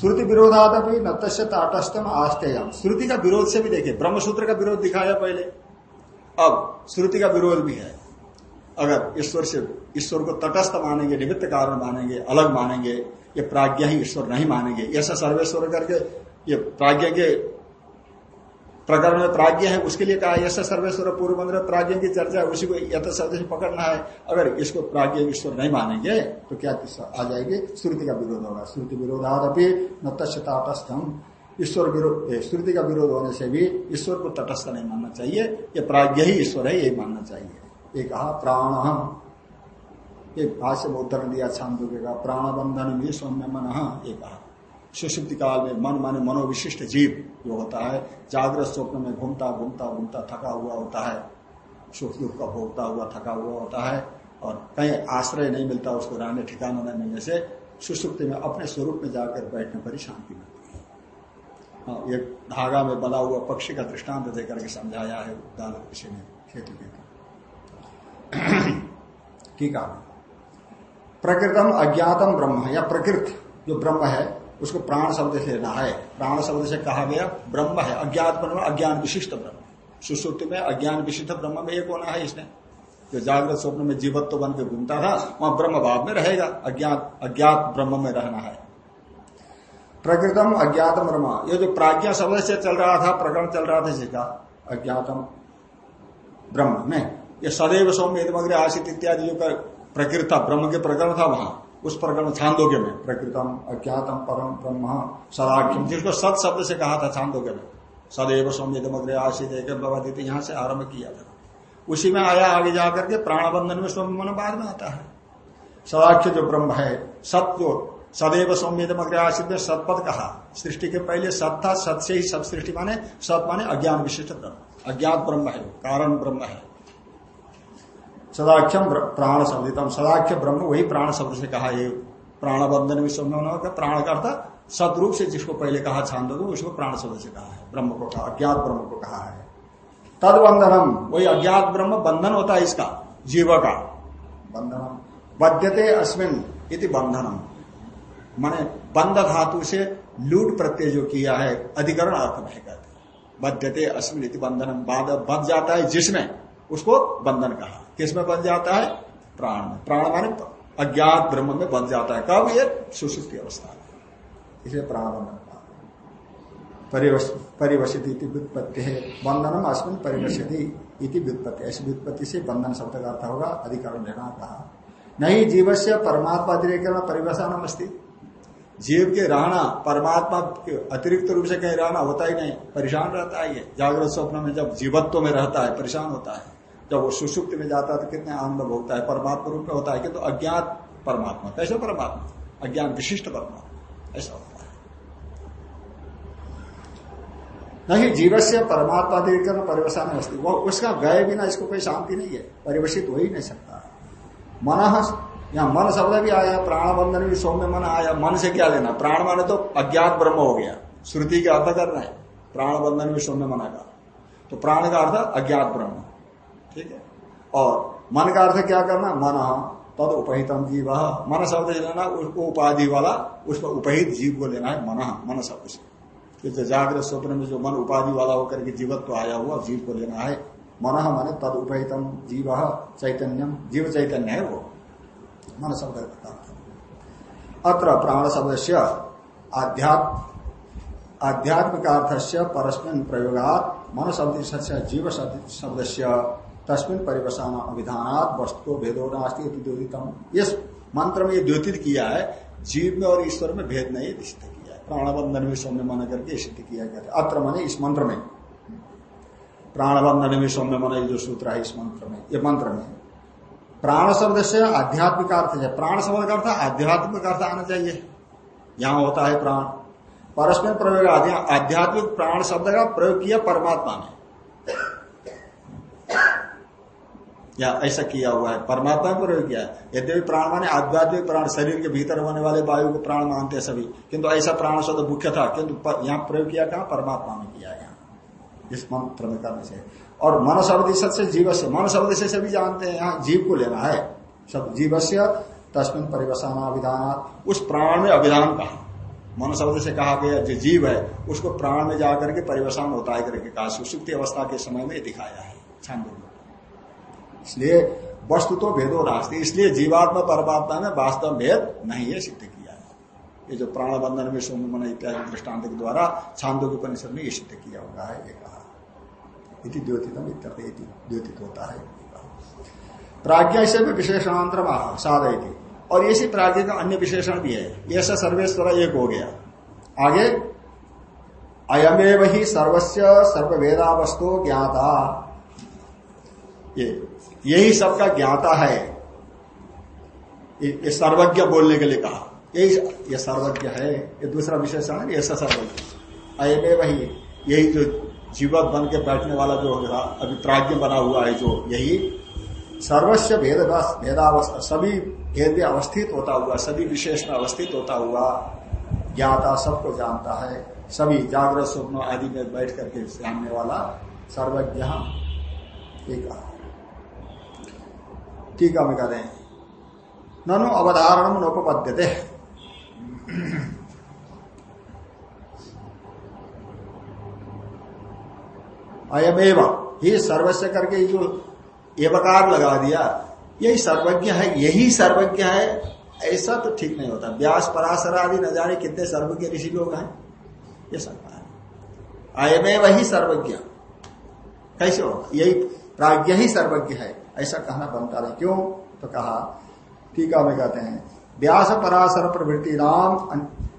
श्रुति विरोधादपि तस्य ताटस्थम आस्तेयम। श्रुति का विरोध से भी देखे ब्रह्मसूत्र का विरोध दिखाया पहले। अब, श्रुति का विरोध भी है। अगर ईश्वर से, ईश्वर को तटस्थ मानेंगे, निमित्त कारण मानेंगे, अलग मानेंगे, ये प्राज्ञा ही ईश्वर नहीं मानेंगे। ऐसा सर्वेश्वर करके, ये प्राज्ञा के प्रकरण में प्राज्ञ है, उसके लिए कहा, यश सर्वेश्वर पूर्व मंदिर प्राज्ञ की चर्चा है, उसी को यथ शब्द से पकड़ना है। अगर इसको प्राज्ञ ईश्वर नहीं मानेंगे तो क्या आ जाएगी? श्रुति का विरोध होगा। श्रुति विरोधादपि न तस्थम ईश्वर विरोध श्रुति का विरोध होने से भी ईश्वर को तटस्थ नहीं मानना चाहिए। ये प्राज्ञ ही ईश्वर है, यही मानना चाहिए। एक कहा प्राण एक भाष्य में उत्तर दिया छांदो का प्राण बंधन भी सौम्य मन एक कहा सुषुप्ति काल में मन माने मनोविशिष्ट जीव जो होता है जागृत स्वप्न में घूमता घूमता घूमता थका हुआ होता है। सुख दुख का भोगता हुआ थका हुआ होता है और कहीं आश्रय नहीं मिलता उसको रहने ठिकाना नहीं मिलने से सुसुप्ति में अपने स्वरूप में जाकर बैठने पर ही शांति मिलती है। हाँ, एक धागा में बना हुआ पक्षी का दृष्टांत देकर के समझाया है दालक किसी ने खेती के ठीक है। प्रकृतम अज्ञातम ब्रह्म या प्रकृत जो ब्रह्म है उसको प्राण शब्द से लेना है। प्राण शब्द से कहा गया, ब्रह्म है, अज्ञात ब्रह्म, अज्ञान विशिष्ट ब्रह्म। सुश्रुति में अज्ञान विशिष्ट ब्रह्म में एक होना है इसने। जो जागृत स्वप्न में जीवत्व तो बन के घूमता था, वहाँ ब्रह्म भाव में रहेगा। अज्ञात अज्ञात ब्रह्म में रहना है। प्रकृतम अज्ञातम ब्रह्म। ये जो प्राज्ञा शब्द से चल रहा था, प्रकरण चल रहा था जिसका अज्ञातम ब्रह्म में। ये सदैव सौम्य आशित इत्यादि जो प्रकृत ब्रह्म के प्रकरण था वहाँ। उस प्रकरण छांदोग्य में, प्रकृतम अज्ञातम परम ब्रह्म सदाख्यम, जिसको सत शब्द से कहा था छांदोग्य में। सदैव सौम्य अग्र आशित एक यहाँ से आरंभ किया था। उसी में आया आगे जाकर के प्राणबंधन में स्वयं बाद में आता है। सदाख्य जो ब्रह्म है, सत सदैव सौम्यतम आसित में सतपद कहा। सृष्टि के पहले सत था, सत से ही सब सृष्टि माने, सत माने अज्ञान विशिष्ट ब्रह्म। अज्ञात ब्रह्म है कारण ब्रह्म है। सदाख्यम प्राण शब्दितम सदाख्य ब्रह्म वही प्राण शब्द से कहा ये प्राणबंधन में सौम्य प्राण का अर्थ सदरूप से जिसको पहले कहा छांद उसको प्राण शब्द से कहा है। ब्रह्म को कहा, अज्ञात ब्रह्म को कहा है। तद बंधनम वही अज्ञात ब्रह्म बंधन होता है इसका, जीव का। बंधनम। बद्यते अस्मिन इति बंधनम। माने बंध धातु से लूट प्रत्यय जो किया है, अधिकरण अर्थ में कहते बद्यते अस्मिन इति बंधनम। बाद बद जाता है जिसमें, उसको बंधन कहा। किसमें बन जाता है? प्राण में। प्राण माने अज्ञात ब्रह्म में बन जाता है। कब ये? सुसुप्ति अवस्था में। इसे प्राण परिवसित व्युत्पत्ति है। बंधनम अस्मिन परिवसिति इति व्युत्पत्ति। ऐसी व्युत्पत्ति से बंधन शब्द का अर्थ होगा, अधिकरण लेना कहा। नहीं जीव से परमात्मा अतिरिक्त परिभाषा नमस्ती जीव के रहना, परमात्मा के अतिरिक्त रूप से कहीं रहना होता ही नहीं। परेशान रहता है ये। जागृत स्वप्न में जब जीवत्व में रहता है, परेशान होता है। जब वो सुसुप्त में जाता है तो कितने आनंद भोगता है, परमात्मा रूप में होता है कि तो अज्ञात परमात्मा कैसे परमात्मा अज्ञान विशिष्ट परमात्मा, ऐसा होता है। नहीं जीव से परमात्मा अधिकरण परिवेशन अस्थित वो उसका गए बिना इसको कोई शांति नहीं है, परिवेशित हो ही नहीं सकता। मन, यहाँ मन शब्द भी आया, प्राण बंधन भी सौम्य मन आया, मन से क्या लेना? प्राण माने तो अज्ञात ब्रह्म हो गया। श्रुति का अर्थ करना है, प्राण बंधन भी सौम्य मना का तो प्राण का अर्थ अज्ञात ब्रह्म। ठीक है? और मन का अर्थ क्या करना? मन तद उपहितम जीव। मन शब्द लेना उसको उपाधि वाला उसको उपहित जीव को लेना है मन मन शब्द से। जागृत स्वप्न में जो मन उपाधि वाला होकर के जीवत्व आया हुआ, जीव को लेना है। मन माने तद उपहितम जीव, चैतन्यम, जीव चैतन्य है वो। मन शब्द अत्र प्राण शब्द से आध्यात्मिक अर्थ से परस्मिन प्रयोगात मन शब्द जीव शब्द से तस्मिन परिवसान अभिधान वस्तु भेदो नास्ती इस मंत्र में ये द्योतित किया है, जीव में और ईश्वर में भेद नहीं दिखते प्राणबंधन में सौम्य मन करके सिद्ध किया गया अत्र मने इस मंत्र में। प्राणबंधन में सौम्य मन जो सूत्र है इस मंत्र में, ये मंत्र में। प्राण शब्द से आध्यात्मिक अर्थ है। प्राण शब्द का अर्थ आध्यात्मिक अर्थ आना चाहिए। यहाँ होता है प्राण। परस्पर प्रयोग आध्यात्मिक प्राण शब्द का प्रयोग किया परमात्मा ने। या ऐसा किया हुआ है। परमात्मा में प्रयोग किया यद्यपि प्राण माने आध्यात्मिक प्राण, शरीर के भीतर होने वाले वायु को प्राण मानते हैं सभी। किंतु ऐसा प्राण शब्द मुख्य था। किंतु यहाँ प्रयोग किया कहा? परमात्मा ने किया यहाँ। इस मंत्र में करने से। और मन शब्द से जीव से मन शब्द से सभी जानते हैं। यहाँ जीव को लेना है। सब जीव से तस्मिन परिवसाना उस प्राण में अभिधान कहा? मन शब्द से कहा गया जो जीव है, उसको प्राण में जाकर के परिवसान होता है करके कहा। सुसुप्ति अवस्था के समय में दिखाया है। छांदो इसलिए वस्तु तो भेदो रास्ते इसलिए जीवात्मा परमात्मा में वास्तव भेद नहीं है सिद्ध किया है। ये जो प्राण बंधन में सोम मन इत्यादि दृष्टांत के द्वारा छांदो के परिसर में ये सिद्ध किया हुआ है, ये कहा। इति द्योतितम द्योतित होता है प्राज्ञा से भी विशेषणांतर साधय थी और इसी प्राज्ञ का अन्य विशेषण भी है। ऐसा सर्वेश्वर एक हो गया। आगे, अयमेव ही सर्वस्व सर्ववेदा वस्तु ज्ञाता। ये यही सबका ज्ञाता है। ये सर्वज्ञ बोलने के लिए कहा। यही, ये सर्वज्ञ है, ये दूसरा विशेषण है, ऐसा सर्वज्ञ। अयमे वही, यही जो जीवक बन के बैठने वाला जो अभी प्राज्ञ बना हुआ है, जो यही सर्वस्व भेद भेदावस्था, सभी भेद अवस्थित होता हुआ, सभी विशेष में अवस्थित होता हुआ ज्ञाता सबको जानता है। सभी जागृत स्वप्न आदि में बैठ करके जानने वाला सर्वज्ञ। एक टीका में हैं। ननु अवधारण नोपद्यते अयमेव। ही सर्वस्व करके जो एवकार लगा दिया, यही सर्वज्ञ है, यही सर्वज्ञ है, ऐसा तो ठीक नहीं होता। व्यास पराशर आदि न जाने कितने सर्वज्ञ ऋषि लोग हैं, ये सकता है। अयमेव ही सर्वज्ञ। कैसे होगा? यही प्राज्ञ ही सर्वज्ञ है। ऐसा कहना बनता नहीं क्यों? तो कहा टीका में कहते हैं व्यास पराशर प्रवृत्ति नाम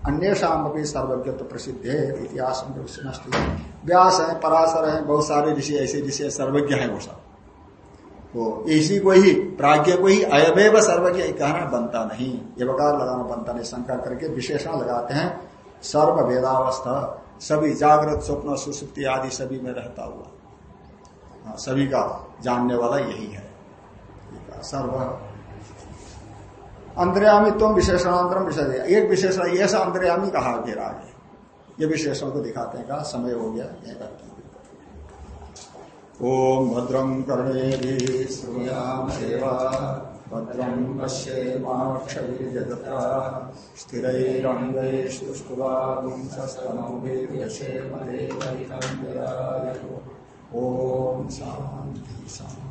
अन्य शाम सर्वज्ञ तो प्रसिद्ध है इतिहास में व्यास है पराशर है बहुत सारे ऋषि ऐसे ऋषि सर्वज्ञ है वो सब। तो इसी को ही प्राज्ञ को ही अयमेव सर्वज्ञ कहना बनता नहीं। ये बकार लगाना बनता नहीं शंका करके विशेषण लगाते हैं सर्व वेदावस्था सभी जागृत स्वप्न सुसुप्ति आदि सभी में रहता हुआ। हाँ, सभी का जानने वाला यही है। सर्व अंतर्यामी तुम विशेषणांतरम विशेष एक विशेषण ऐसा अंतर्यामी कहा फिर आगे। ये विशेषण को दिखाते हैं, कहा समय हो गया यह करते ओम भद्रं कर्णे श्रूयामेवा भद्रं पश्येमाक्षजत्रा स्थिरैरङ्गैस्तुष्टुवागुंसस्तनोभिर्यशेमदेवैतं ॐ शान्ति शान्ति।